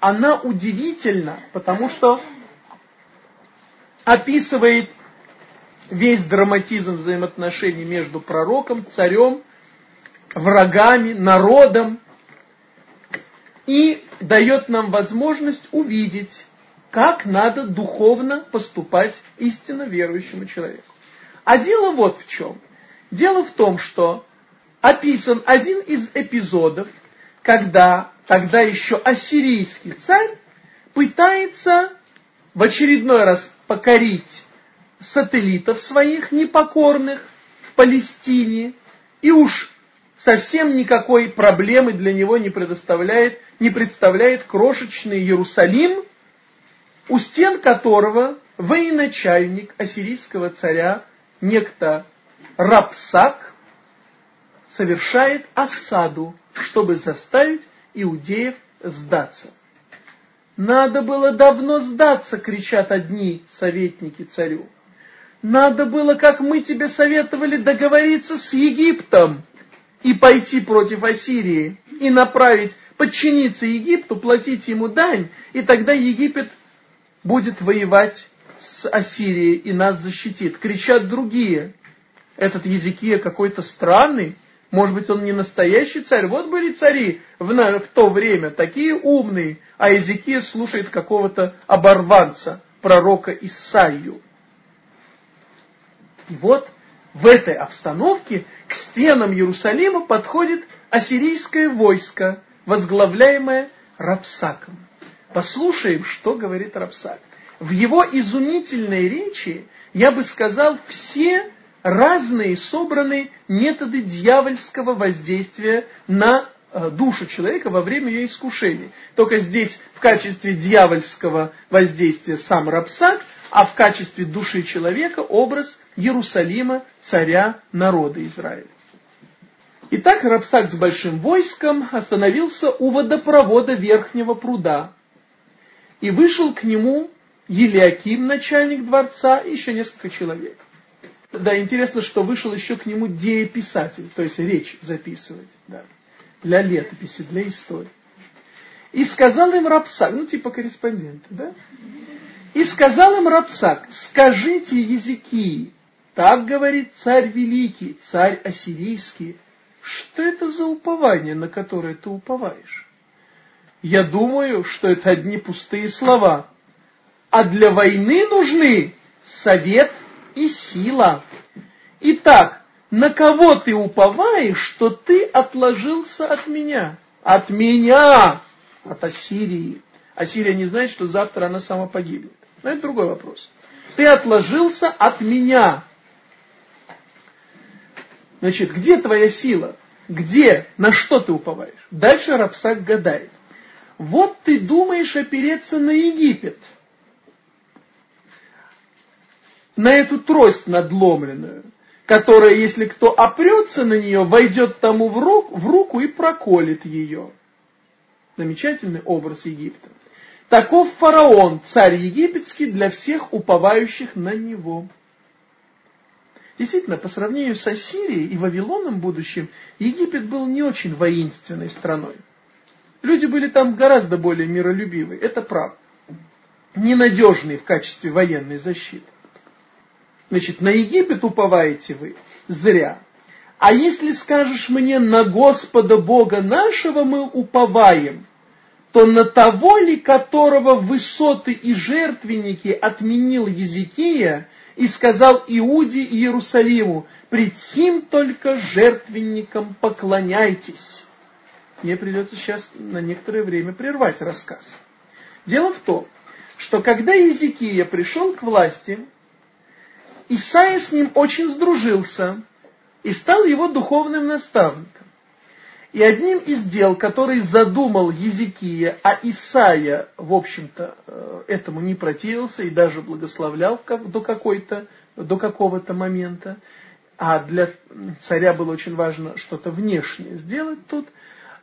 Она удивительна, потому что описывает весь драматизм взаимоотношений между пророком, царем, врагами, народом, и дает нам возможность увидеть, как надо духовно поступать истинно верующему человеку. А дело вот в чем. Дело в том, что описан один из эпизодов, когда тогда еще ассирийский царь пытается в очередной раз покорить сателлитов своих непокорных в Палестине, и уж совсем никакой проблемы для него не предоставляет, не представляет крошечный Иерусалим, у стен которого военачальник ассирийского царя, некто Рапсак, совершает осаду, чтобы заставить иудеев сдаться. Надо было давно сдаться, кричат одни советники царю. Надо было, как мы тебе советовали, договориться с Египтом и пойти против Ассирии, и направить, подчиниться Египту, платить ему дань, и тогда Египет будет воевать с Ассирией и нас защитит. Кричат другие. Этот Езекия какой-то странный, может быть, он не настоящий царь. Вот были цари в, на, в то время, такие умные, а Езекия слушает какого-то оборванца, пророка Исаию. И вот в этой обстановке к стенам Иерусалима подходит ассирийское войско, возглавляемое Рапсаком. Послушаем, что говорит Рапсак. В его изумительной речи, я бы сказал, все разные собраны методы дьявольского воздействия на э, душу человека во время ее искушений. Только здесь в качестве дьявольского воздействия сам Рапсак, а в качестве души человека образ Иерусалима, царя народа Израиля. Итак, Рапсак с большим войском остановился у водопровода Верхнего пруда. И вышел к нему Елиаким, начальник дворца, и еще несколько человек. Да, интересно, что вышел еще к нему дееписатель, то есть речь записывать, да, для летописи, для истории. И сказал им Рапсак, ну типа корреспондента, да? И сказал им Рапсак, скажите языки, так говорит царь великий, царь ассирийский, что это за упование, на которое ты уповаешь? Я думаю, что это одни пустые слова. А для войны нужны совет и сила. Итак, на кого ты уповаешь, что ты отложился от меня? От меня! От Ассирии. Ассирия не знает, что завтра она сама погибнет. Но это другой вопрос. Ты отложился от меня. Значит, где твоя сила? Где? На что ты уповаешь? Дальше Рапсак гадает. Вот ты думаешь опереться на Египет. На эту трость надломленную, которая, если кто опрется на нее, войдет тому в руку, в руку и проколет ее. Замечательный образ Египта. Таков фараон, царь египетский, для всех уповающих на него. Действительно, по сравнению с Ассирией и Вавилоном будущим, Египет был не очень воинственной страной. Люди были там гораздо более миролюбивы, это правда. Ненадежные в качестве военной защиты. Значит, на Египет уповаете вы? Зря. А если скажешь мне, на Господа Бога нашего мы уповаем, то на того ли, которого высоты и жертвенники отменил Езекия, и сказал Иуде и Иерусалиму, пред сим только жертвенникам поклоняйтесь. Мне придется сейчас на некоторое время прервать рассказ. Дело в том, что когда Езекия пришел к власти, Исаия с ним очень сдружился и стал его духовным наставником. И одним из дел, который задумал Езекия, а Исаия, в общем-то, э, этому не противился и даже благословлял до, какой-то, до какого-то момента, а для царя было очень важно что-то внешнее сделать тут,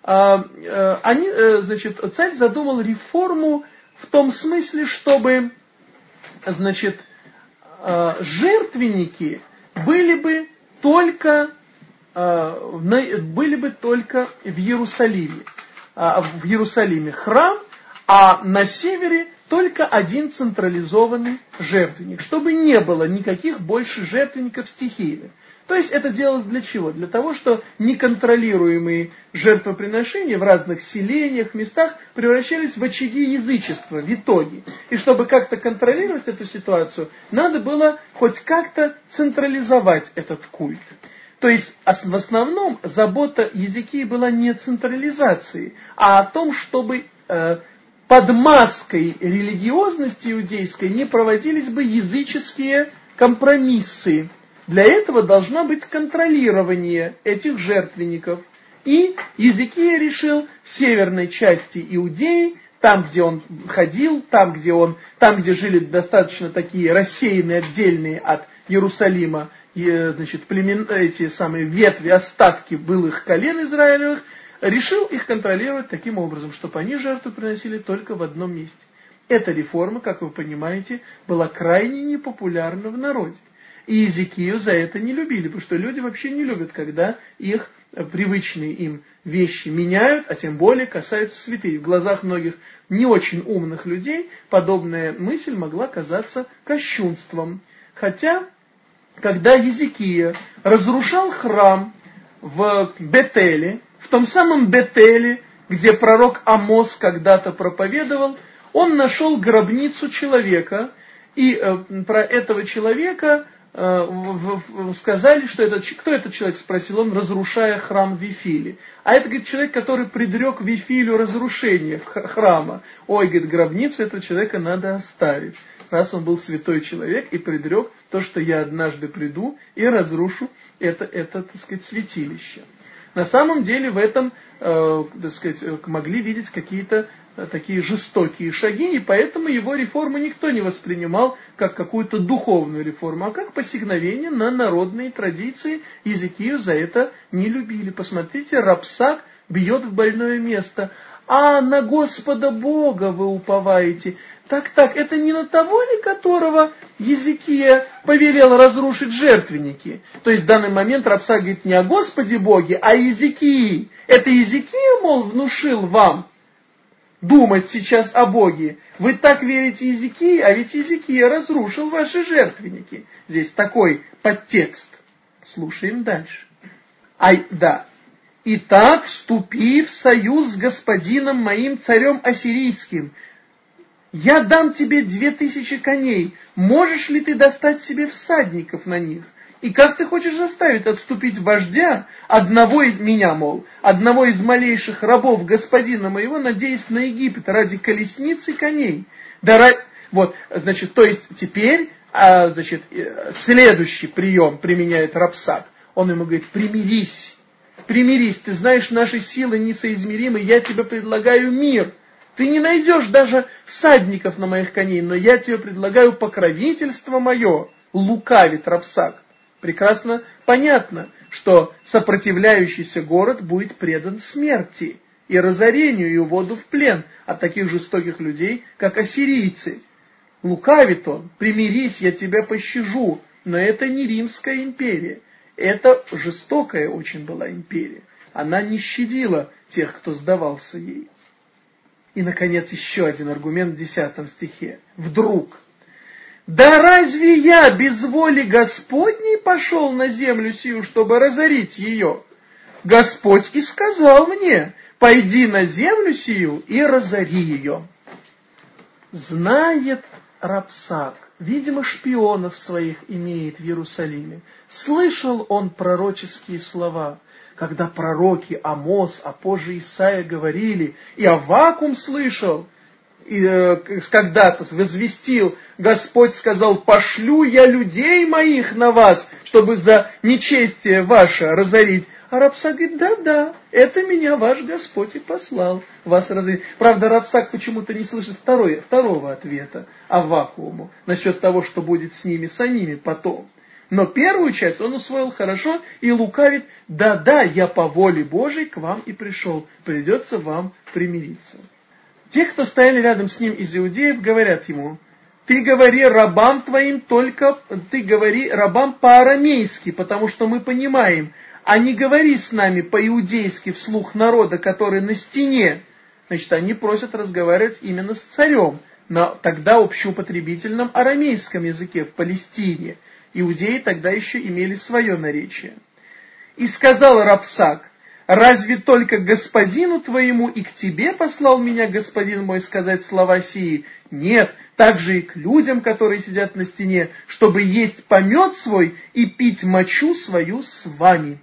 а, э, они, э, значит, царь задумал реформу в том смысле, чтобы, значит, жертвенники были бы только были бы только в Иерусалиме. А, в Иерусалиме храм, а на севере только один централизованный жертвенник, чтобы не было никаких больше жертвенников стихийных. То есть это делалось для чего? Для того, что неконтролируемые жертвоприношения в разных селениях, местах превращались в очаги язычества в итоге. И чтобы как-то контролировать эту ситуацию, надо было хоть как-то централизовать этот культ. То есть в основном забота языки была не централизации, а о том, чтобы э, под маской религиозности иудейской не проводились бы языческие компромиссы. Для этого должно быть контролирование этих жертвенников. И Языкия решил в северной части Иудеи, там, где он ходил, там, где, он, там, где жили достаточно такие рассеянные, отдельные от Иерусалима Э, значит, племен, эти самые ветви, остатки былых колен Израилевых, решил их контролировать таким образом, чтобы они жертву приносили только в одном месте. Эта реформа, как вы понимаете, была крайне непопулярна в народе. И Иезекию за это не любили, потому что люди вообще не любят, когда их привычные им вещи меняют, а тем более касаются святых. В глазах многих не очень умных людей подобная мысль могла казаться кощунством. Хотя, когда Езекия разрушал храм в Бетеле, в том самом Бетеле, где пророк Амос когда-то проповедовал, он нашел гробницу человека, и э, про этого человека Э, сказали, что этот, кто этот человек, спросил он, разрушая храм Вифили. А это, говорит, человек, который предрек Вифилю разрушение храма. Ой, говорит, гробницу этого человека надо оставить, раз он был святой человек и предрек то, что я однажды приду и разрушу это, это так сказать, святилище. На самом деле в этом, э, так сказать, могли видеть какие-то Э, такие жестокие шаги, и поэтому его реформу никто не воспринимал как какую-то духовную реформу, а как посягновение на народные традиции. Языкию за это не любили. Посмотрите, Рапсак бьет в больное место. А на Господа Бога вы уповаете. Так, так, это не на того ли, которого Языкия повелел разрушить жертвенники? То есть в данный момент Рапсак говорит не о Господе Боге, а о Языкии. Это Языкия, мол, внушил вам думать сейчас о Боге. Вы так верите языки, а ведь языки разрушил ваши жертвенники. Здесь такой подтекст. Слушаем дальше. Ай, да. Итак, вступи в союз с господином моим царем ассирийским. Я дам тебе две тысячи коней. Можешь ли ты достать себе всадников на них? И как ты хочешь заставить отступить вождя, одного из меня, мол, одного из малейших рабов господина моего, надеясь на Египет ради колесниц и коней? Да, вот, значит, то есть теперь, а, значит, э, следующий прием применяет Рапсак. Он ему говорит, примирись, примирись, ты знаешь, наши силы несоизмеримы, я тебе предлагаю мир. Ты не найдешь даже всадников на моих коней, но я тебе предлагаю покровительство мое, лукавит Рапсак прекрасно понятно, что сопротивляющийся город будет предан смерти и разорению и уводу в плен от таких жестоких людей, как ассирийцы. Лукавит он, примирись, я тебя пощажу, но это не Римская империя, это жестокая очень была империя. Она не щадила тех, кто сдавался ей. И, наконец, еще один аргумент в десятом стихе. Вдруг да разве я без воли Господней пошел на землю сию, чтобы разорить ее? Господь и сказал мне, пойди на землю сию и разори ее. Знает Рапсак, видимо, шпионов своих имеет в Иерусалиме. Слышал он пророческие слова, когда пророки Амос, а позже Исаия говорили, и Авакум слышал – когда-то возвестил, Господь сказал, пошлю я людей моих на вас, чтобы за нечестие ваше разорить. А Рапсак говорит, да-да, это меня ваш Господь и послал вас разорить. Правда, Рапсак почему-то не слышит второй, второго ответа о вакууму, насчет того, что будет с ними самими потом. Но первую часть он усвоил хорошо и лукавит, да-да, я по воле Божией к вам и пришел, придется вам примириться. Те, кто стояли рядом с ним из иудеев, говорят ему, ты говори рабам твоим только, ты говори рабам по-арамейски, потому что мы понимаем, а не говори с нами по-иудейски вслух народа, который на стене. Значит, они просят разговаривать именно с царем, на тогда общеупотребительном арамейском языке в Палестине. Иудеи тогда еще имели свое наречие. И сказал Рапсак, Разве только господину твоему и к тебе послал меня господин мой сказать слова сии? Нет, также и к людям, которые сидят на стене, чтобы есть помет свой и пить мочу свою с вами.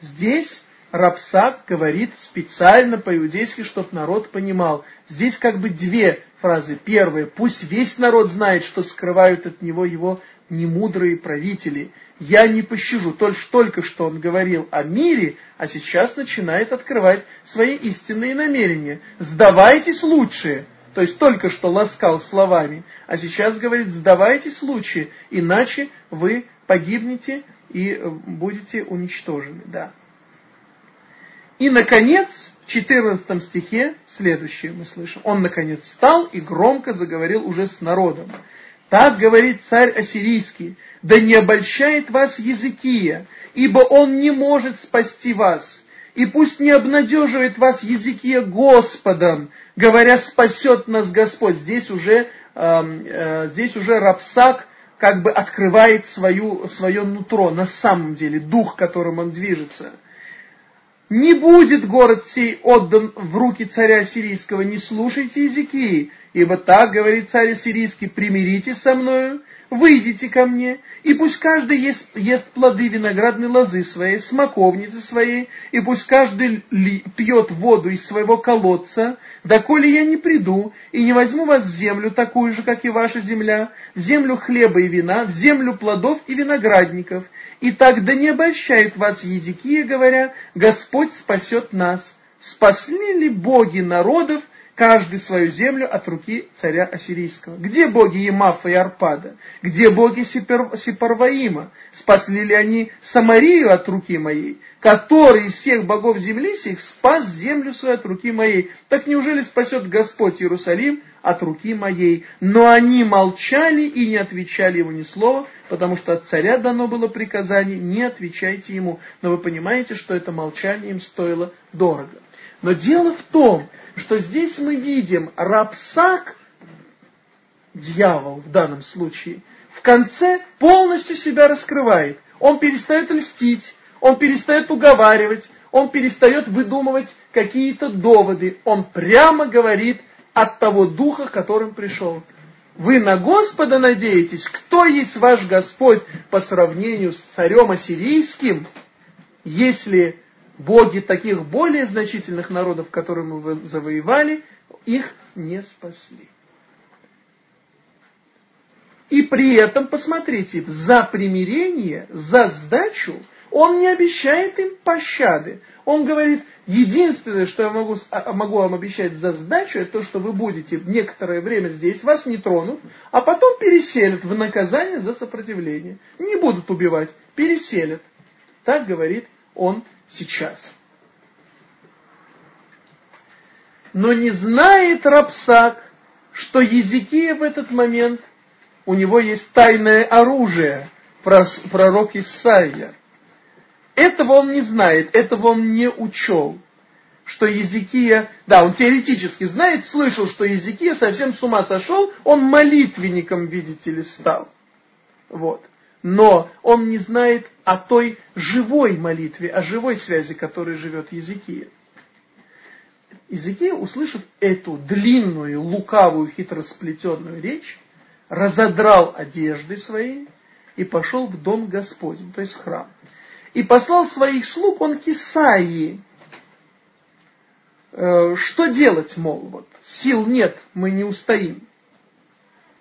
Здесь Рапсак говорит специально по-иудейски, чтобы народ понимал. Здесь как бы две фразы. Первая, пусть весь народ знает, что скрывают от него его немудрые правители. Я не пощажу. Только, только что он говорил о мире, а сейчас начинает открывать свои истинные намерения. Сдавайтесь лучше. То есть только что ласкал словами, а сейчас говорит, сдавайтесь лучше, иначе вы погибнете и э, будете уничтожены. Да. И, наконец, в 14 стихе следующее мы слышим. Он, наконец, встал и громко заговорил уже с народом. Так говорит царь Ассирийский, да не обольщает вас Языкия, ибо он не может спасти вас. И пусть не обнадеживает вас Языкия Господом, говоря, спасет нас Господь. Здесь уже, э, э, здесь уже Рапсак как бы открывает свою, свое нутро, на самом деле, дух, которым он движется. Не будет город сей отдан в руки царя сирийского, не слушайте языки, ибо так, говорит царь сирийский, примиритесь со мною, выйдите ко мне, и пусть каждый ест, ест плоды виноградной лозы своей, смоковницы своей, и пусть каждый ли, пьет воду из своего колодца, доколе я не приду и не возьму вас землю, такую же, как и ваша земля, землю хлеба и вина, землю плодов и виноградников, и тогда не обольщает вас языки, говоря, Господь спасет нас. Спасли ли боги народов каждый свою землю от руки царя Ассирийского. Где боги Емафа и Арпада? Где боги Сипар, Сипарваима? Спасли ли они Самарию от руки моей? Который из всех богов земли сих спас землю свою от руки моей? Так неужели спасет Господь Иерусалим от руки моей? Но они молчали и не отвечали ему ни слова, потому что от царя дано было приказание, не отвечайте ему. Но вы понимаете, что это молчание им стоило дорого. Но дело в том, что здесь мы видим Рапсак, дьявол в данном случае, в конце полностью себя раскрывает. Он перестает льстить, он перестает уговаривать, он перестает выдумывать какие-то доводы. Он прямо говорит от того духа, которым пришел. Вы на Господа надеетесь? Кто есть ваш Господь по сравнению с царем ассирийским, если боги таких более значительных народов, которые мы завоевали, их не спасли. И при этом, посмотрите, за примирение, за сдачу он не обещает им пощады. Он говорит, единственное, что я могу, а, могу вам обещать за сдачу, это то, что вы будете некоторое время здесь, вас не тронут, а потом переселят в наказание за сопротивление. Не будут убивать, переселят. Так говорит он сейчас. Но не знает Рапсак, что Езекия в этот момент, у него есть тайное оружие, пророк Исаия. Этого он не знает, этого он не учел. Что Езекия, да, он теоретически знает, слышал, что Езекия совсем с ума сошел, он молитвенником, видите ли, стал. Вот но он не знает о той живой молитве, о живой связи, которой живет Языкия. Языкия, услышав эту длинную, лукавую, хитросплетенную речь, разодрал одежды свои и пошел в дом Господень, то есть в храм. И послал своих слуг он к Исаии. Э, что делать, мол, вот, сил нет, мы не устоим.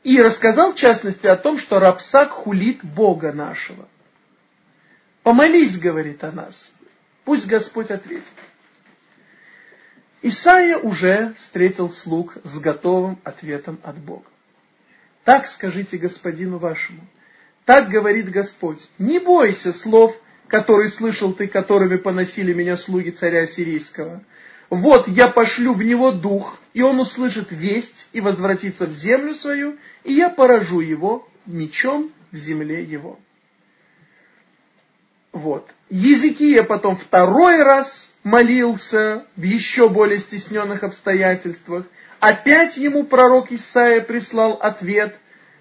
И рассказал в частности о том, что Рапсак хулит Бога нашего. Помолись, говорит о нас. Пусть Господь ответит. Исаия уже встретил слуг с готовым ответом от Бога. Так скажите господину вашему. Так говорит Господь. Не бойся слов, которые слышал ты, которыми поносили меня слуги царя сирийского. Вот я пошлю в него дух, и он услышит весть и возвратится в землю свою, и я поражу его мечом в земле его. Вот. Езекия потом второй раз молился в еще более стесненных обстоятельствах. Опять ему пророк Исаия прислал ответ.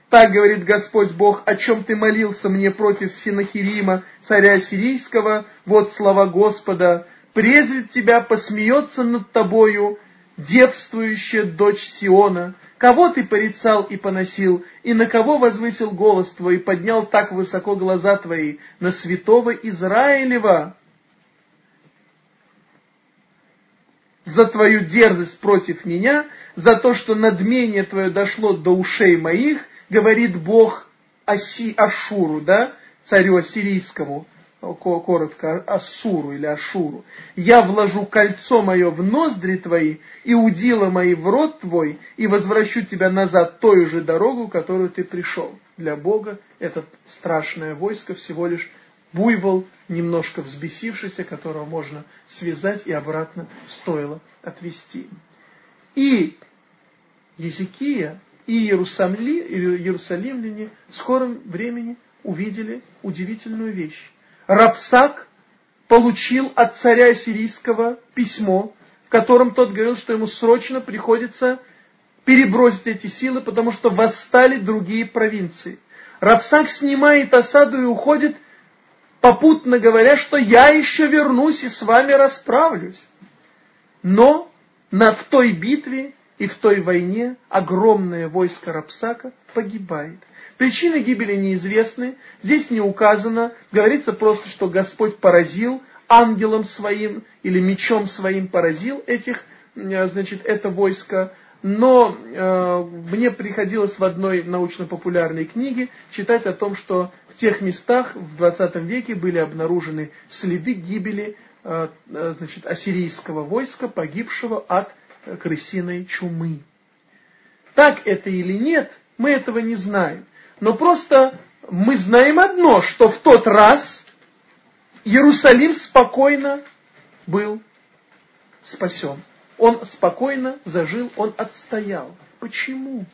Так говорит Господь Бог, о чем ты молился мне против Синахирима, царя сирийского. Вот слова Господа презрит тебя, посмеется над тобою, девствующая дочь Сиона, кого ты порицал и поносил, и на кого возвысил голос твой, и поднял так высоко глаза твои, на святого Израилева, за твою дерзость против меня, за то, что надмение твое дошло до ушей моих, говорит Бог Аси, Ашуру, да, царю ассирийскому, коротко, Ассуру или Ашуру. «Я вложу кольцо мое в ноздри твои, и удила мои в рот твой, и возвращу тебя назад той же дорогу, которую ты пришел». Для Бога это страшное войско всего лишь буйвол, немножко взбесившийся, которого можно связать и обратно стоило отвести. И Езекия И Иерусали, иерусалимляне в скором времени увидели удивительную вещь. Рапсак получил от царя сирийского письмо, в котором тот говорил, что ему срочно приходится перебросить эти силы, потому что восстали другие провинции. Рапсак снимает осаду и уходит, попутно говоря, что я еще вернусь и с вами расправлюсь. Но на, в той битве и в той войне огромное войско Рапсака погибает. Причины гибели неизвестны, здесь не указано, говорится просто, что Господь поразил ангелом своим или мечом своим поразил этих, э, значит, это войско, но э, мне приходилось в одной научно-популярной книге читать о том, что в тех местах в 20 веке были обнаружены следы гибели э, э, значит, ассирийского войска, погибшего от э, крысиной чумы. Так это или нет, мы этого не знаем. Но просто мы знаем одно, что в тот раз Иерусалим спокойно был спасен он спокойно зажил, он отстоял. Почему?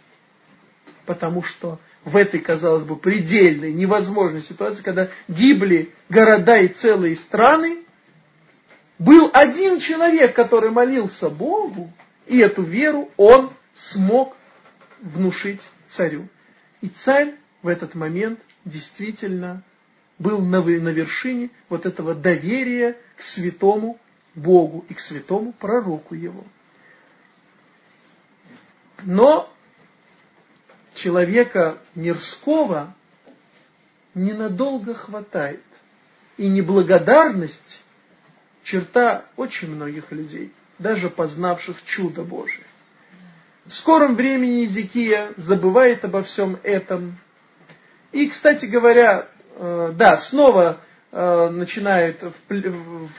Потому что в этой, казалось бы, предельной, невозможной ситуации, когда гибли города и целые страны, был один человек, который молился Богу, и эту веру он смог внушить царю. И царь в этот момент действительно был на, вершине вот этого доверия к святому Богу и к святому пророку его. Но человека мирского ненадолго хватает. И неблагодарность – черта очень многих людей, даже познавших чудо Божие. В скором времени Езекия забывает обо всем этом. И, кстати говоря, э, да, снова Э, начинает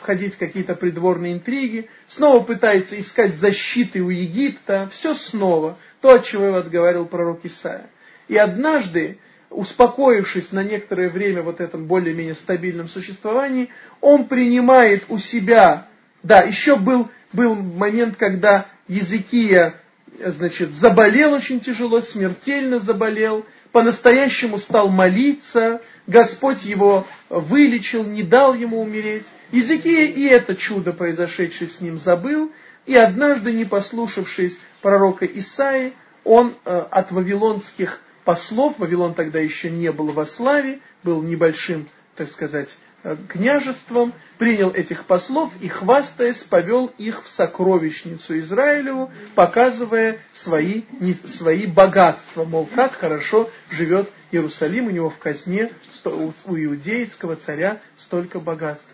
входить в какие-то придворные интриги, снова пытается искать защиты у Египта, все снова, то, от чего его отговорил пророк Исаия. И однажды, успокоившись на некоторое время вот этом более-менее стабильном существовании, он принимает у себя, да, еще был, был момент, когда Языкия, значит, заболел очень тяжело, смертельно заболел, по-настоящему стал молиться, Господь его вылечил, не дал ему умереть. Языкия и это чудо, произошедшее с ним, забыл, и однажды, не послушавшись пророка Исаи, он э, от вавилонских послов, Вавилон тогда еще не был во славе, был небольшим, так сказать, княжеством, принял этих послов и, хвастаясь, повел их в сокровищницу Израилеву, показывая свои, не, свои богатства, мол, как хорошо живет Иерусалим, у него в казне, у иудейского царя столько богатств.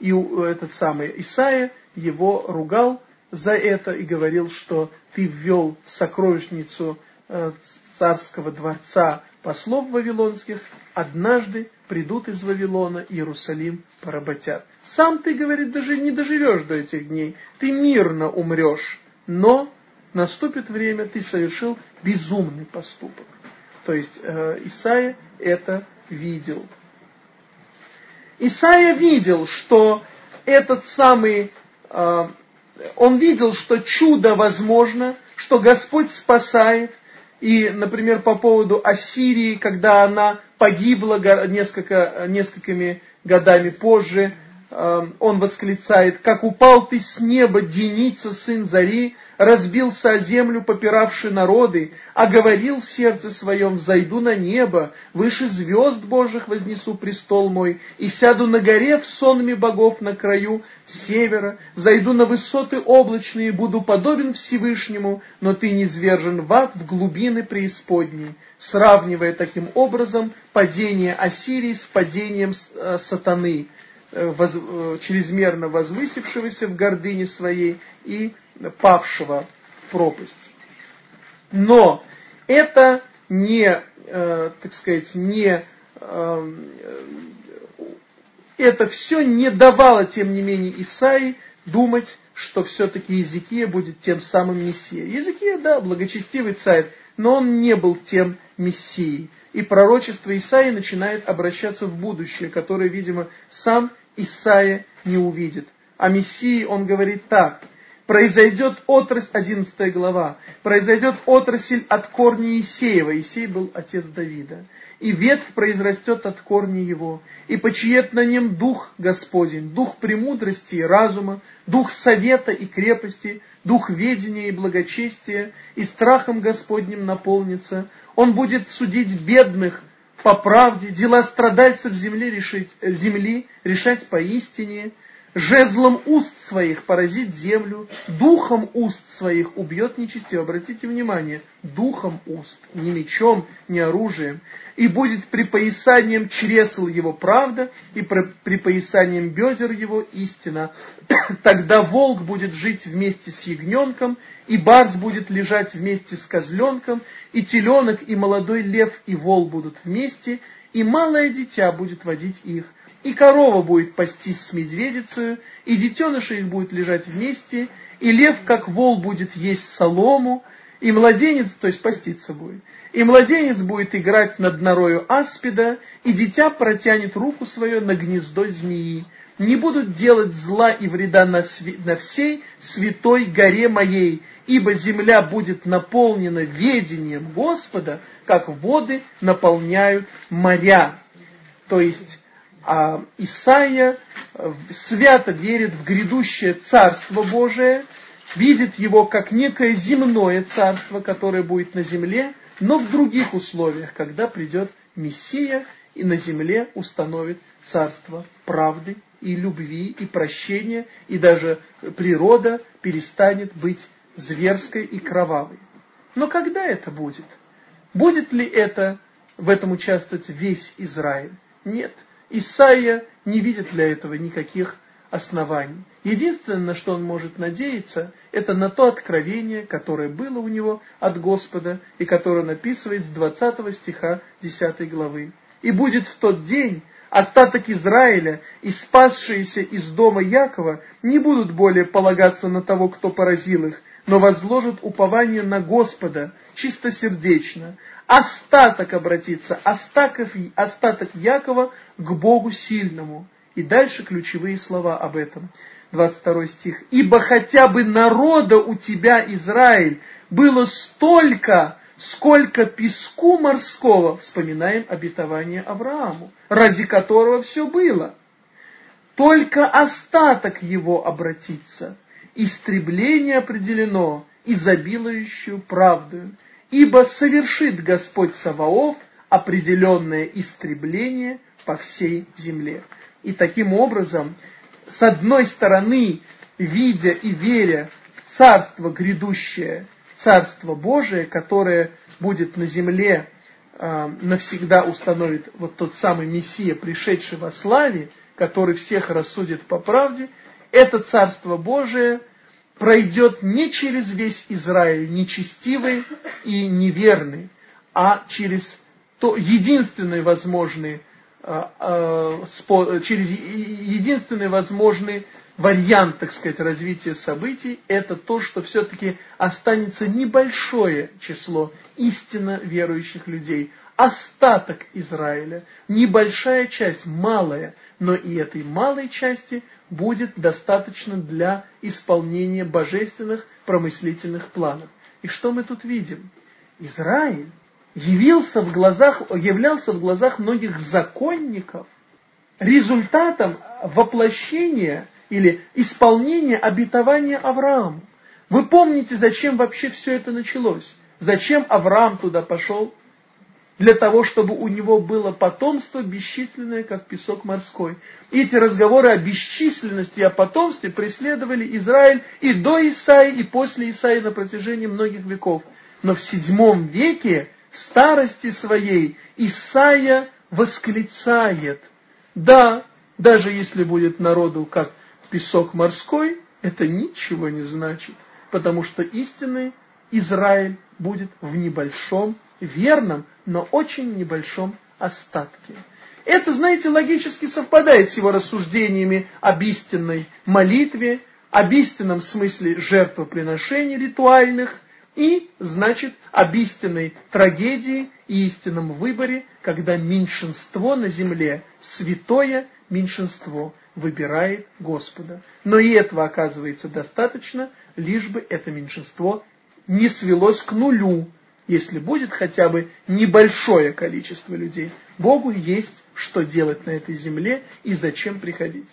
И этот самый Исаия его ругал за это и говорил, что ты ввел в сокровищницу э, царского дворца послов вавилонских, однажды придут из Вавилона, Иерусалим поработят. Сам ты, говорит, даже не доживешь до этих дней, ты мирно умрешь, но наступит время, ты совершил безумный поступок. То есть э, Исаия это видел. Исаия видел, что этот самый, э, он видел, что чудо возможно, что Господь спасает, и, например, по поводу Ассирии, когда она погибла несколько, несколькими годами позже, он восклицает, «Как упал ты с неба, Деница, сын Зари, разбился о землю, попиравший народы, а говорил в сердце своем, «Зайду на небо, выше звезд Божьих вознесу престол мой, и сяду на горе в сонме богов на краю севера, зайду на высоты облачные, буду подобен Всевышнему, но ты не звержен в ад в глубины преисподней» сравнивая таким образом падение Ассирии с падением э, сатаны, э, э, чрезмерно возвысившегося в гордыне своей и павшего в пропасть. Но это не, э, так сказать, не это все не давало, тем не менее, Исаи думать, что все-таки Езекия будет тем самым Мессией. Езекия, да, благочестивый царь, но он не был тем Мессией. И пророчество Исаи начинает обращаться в будущее, которое, видимо, сам Исаия не увидит. О Мессии он говорит так – произойдет отрасль, 11 глава, произойдет отрасль от корня Исеева. Исей был отец Давида. И ветвь произрастет от корня его, и почиет на нем дух Господень, дух премудрости и разума, дух совета и крепости, дух ведения и благочестия, и страхом Господним наполнится. Он будет судить бедных по правде, дела страдальцев земли решить, земли решать поистине, жезлом уст своих поразит землю, духом уст своих убьет нечестиво. Обратите внимание, духом уст, не мечом, не оружием. И будет припоясанием чресл его правда, и припоясанием бедер его истина. Тогда волк будет жить вместе с ягненком, и барс будет лежать вместе с козленком, и теленок, и молодой лев, и вол будут вместе, и малое дитя будет водить их и корова будет пастись с медведицей, и детеныши их будут лежать вместе, и лев, как вол, будет есть солому, и младенец, то есть поститься будет, и младенец будет играть над норою аспида, и дитя протянет руку свою на гнездо змеи. Не будут делать зла и вреда на, сви, на всей святой горе моей, ибо земля будет наполнена ведением Господа, как воды наполняют моря. То есть а Исаия э, свято верит в грядущее Царство Божие, видит его как некое земное царство, которое будет на земле, но в других условиях, когда придет Мессия и на земле установит царство правды и любви и прощения, и даже природа перестанет быть зверской и кровавой. Но когда это будет? Будет ли это в этом участвовать весь Израиль? Нет. Исаия не видит для этого никаких оснований. Единственное, на что он может надеяться, это на то откровение, которое было у него от Господа и которое он с 20 стиха 10 главы. «И будет в тот день остаток Израиля и спасшиеся из дома Якова не будут более полагаться на того, кто поразил их, но возложат упование на Господа чистосердечно, остаток обратится, остаток, остаток Якова к Богу сильному. И дальше ключевые слова об этом. 22 стих. «Ибо хотя бы народа у тебя, Израиль, было столько, сколько песку морского, вспоминаем обетование Аврааму, ради которого все было. Только остаток его обратится, истребление определено изобилующую правдою, ибо совершит Господь Саваоф определенное истребление по всей земле. И таким образом, с одной стороны, видя и веря в Царство грядущее, Царство Божие, которое будет на земле, э, навсегда установит вот тот самый Мессия, пришедший во славе, который всех рассудит по правде, это Царство Божие – пройдет не через весь Израиль, нечестивый и неверный, а через то единственный возможный, а, а, через единственный возможный вариант, так сказать, развития событий, это то, что все-таки останется небольшое число истинно верующих людей, остаток Израиля, небольшая часть, малая, но и этой малой части – будет достаточно для исполнения божественных промыслительных планов. И что мы тут видим? Израиль явился в глазах, являлся в глазах многих законников результатом воплощения или исполнения обетования Аврааму. Вы помните, зачем вообще все это началось? Зачем Авраам туда пошел? для того, чтобы у него было потомство бесчисленное, как песок морской. И эти разговоры о бесчисленности и о потомстве преследовали Израиль и до Исаи, и после Исаи на протяжении многих веков. Но в седьмом веке старости своей Исаия восклицает, да, даже если будет народу как песок морской, это ничего не значит, потому что истинный Израиль будет в небольшом верном, но очень небольшом остатке. Это, знаете, логически совпадает с его рассуждениями об истинной молитве, об истинном смысле жертвоприношений ритуальных, И, значит, об истинной трагедии и истинном выборе, когда меньшинство на земле, святое меньшинство, выбирает Господа. Но и этого оказывается достаточно, лишь бы это меньшинство не свелось к нулю, если будет хотя бы небольшое количество людей. Богу есть что делать на этой земле и зачем приходить.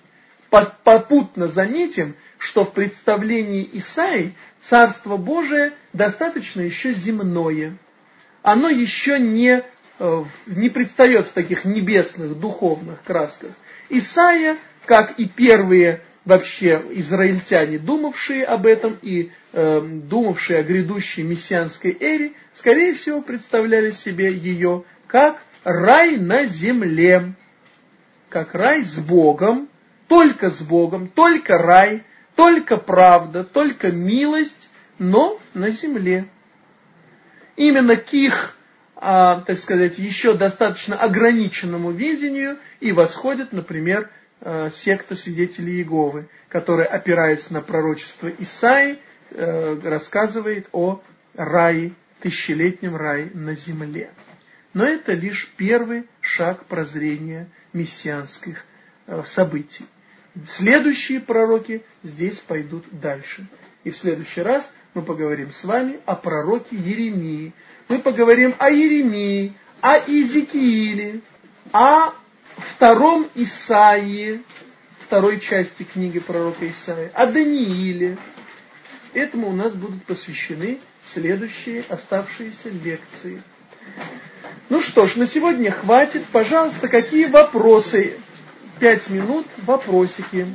Попутно заметим, что в представлении Исаи Царство Божие достаточно еще земное. Оно еще не, э, не предстает в таких небесных духовных красках. Исаия, как и первые вообще израильтяне, думавшие об этом и э, думавшие о грядущей мессианской эре, скорее всего представляли себе ее как рай на земле, как рай с Богом, только с Богом, только рай, только правда, только милость, но на земле. Именно к их, а, так сказать, еще достаточно ограниченному видению и восходит, например, а, секта свидетелей Иеговы, которая, опираясь на пророчество Исаи, а, рассказывает о рае, тысячелетнем рае на земле. Но это лишь первый шаг прозрения мессианских а, событий. Следующие пророки здесь пойдут дальше. И в следующий раз мы поговорим с вами о пророке Еремии. Мы поговорим о Еремии, о Иезекииле, о втором Исаии, второй части книги пророка Исаии, о Данииле. Этому у нас будут посвящены следующие оставшиеся лекции. Ну что ж, на сегодня хватит. Пожалуйста, какие вопросы пять минут вопросики.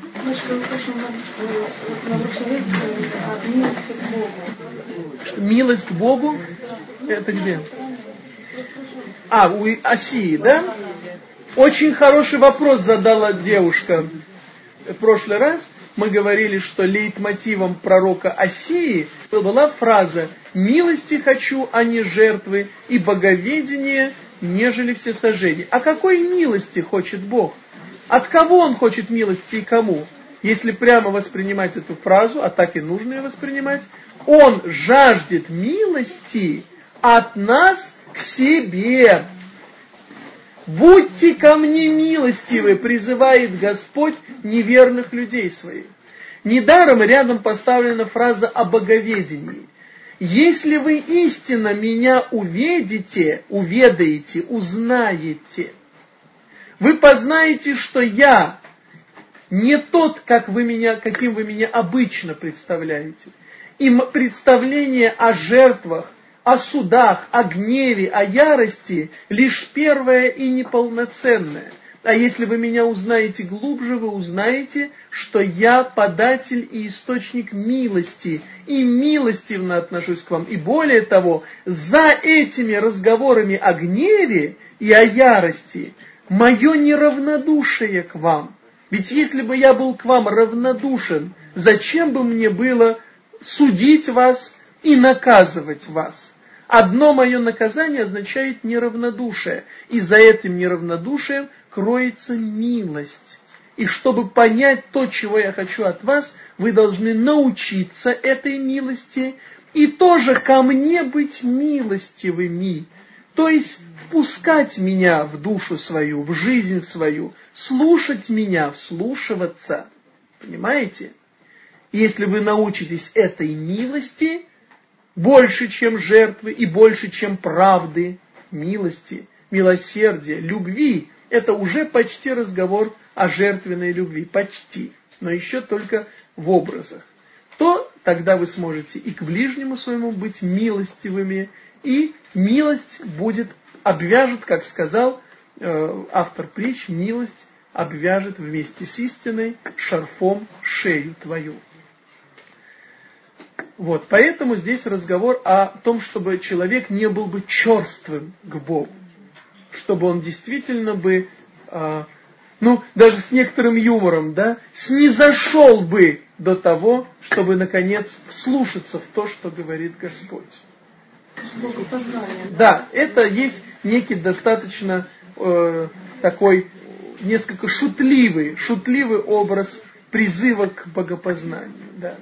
Милость к Богу? Это где? А, у Осии, да? Очень хороший вопрос задала девушка. В прошлый раз мы говорили, что лейтмотивом пророка Осии была фраза «Милости хочу, а не жертвы, и боговедение, нежели все сожжения». А какой милости хочет Бог? От кого он хочет милости и кому? Если прямо воспринимать эту фразу, а так и нужно ее воспринимать, он жаждет милости от нас к себе. Будьте ко мне милостивы, призывает Господь неверных людей своих. Недаром рядом поставлена фраза о боговедении. Если вы истинно меня увидите, уведаете, узнаете – вы познаете, что я не тот, как вы меня, каким вы меня обычно представляете. И представление о жертвах, о судах, о гневе, о ярости лишь первое и неполноценное. А если вы меня узнаете глубже, вы узнаете, что я податель и источник милости, и милостивно отношусь к вам. И более того, за этими разговорами о гневе и о ярости мое неравнодушие к вам. Ведь если бы я был к вам равнодушен, зачем бы мне было судить вас и наказывать вас? Одно мое наказание означает неравнодушие, и за этим неравнодушием кроется милость. И чтобы понять то, чего я хочу от вас, вы должны научиться этой милости и тоже ко мне быть милостивыми. То есть впускать меня в душу свою, в жизнь свою, слушать меня, вслушиваться. Понимаете? Если вы научитесь этой милости, больше, чем жертвы и больше, чем правды, милости, милосердия, любви, это уже почти разговор о жертвенной любви, почти, но еще только в образах, то тогда вы сможете и к ближнему своему быть милостивыми, и милость будет, обвяжет, как сказал э, автор притч, милость обвяжет вместе с истиной шарфом шею твою. Вот, поэтому здесь разговор о том, чтобы человек не был бы черствым к Богу, чтобы он действительно бы, э, ну, даже с некоторым юмором, да, снизошел бы до того, чтобы, наконец, вслушаться в то, что говорит Господь. Да, это есть некий достаточно э, такой несколько шутливый, шутливый образ призыва к богопознанию. Да.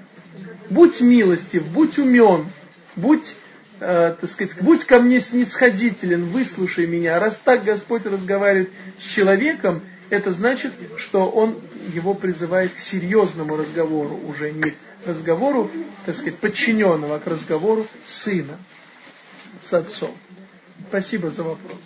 Будь милостив, будь умен, будь, э, так сказать, будь ко мне снисходителен, выслушай меня. Раз так Господь разговаривает с человеком, это значит, что он его призывает к серьезному разговору, уже не к разговору, так сказать, подчиненного, а к разговору сына с отцом. Спасибо за вопрос.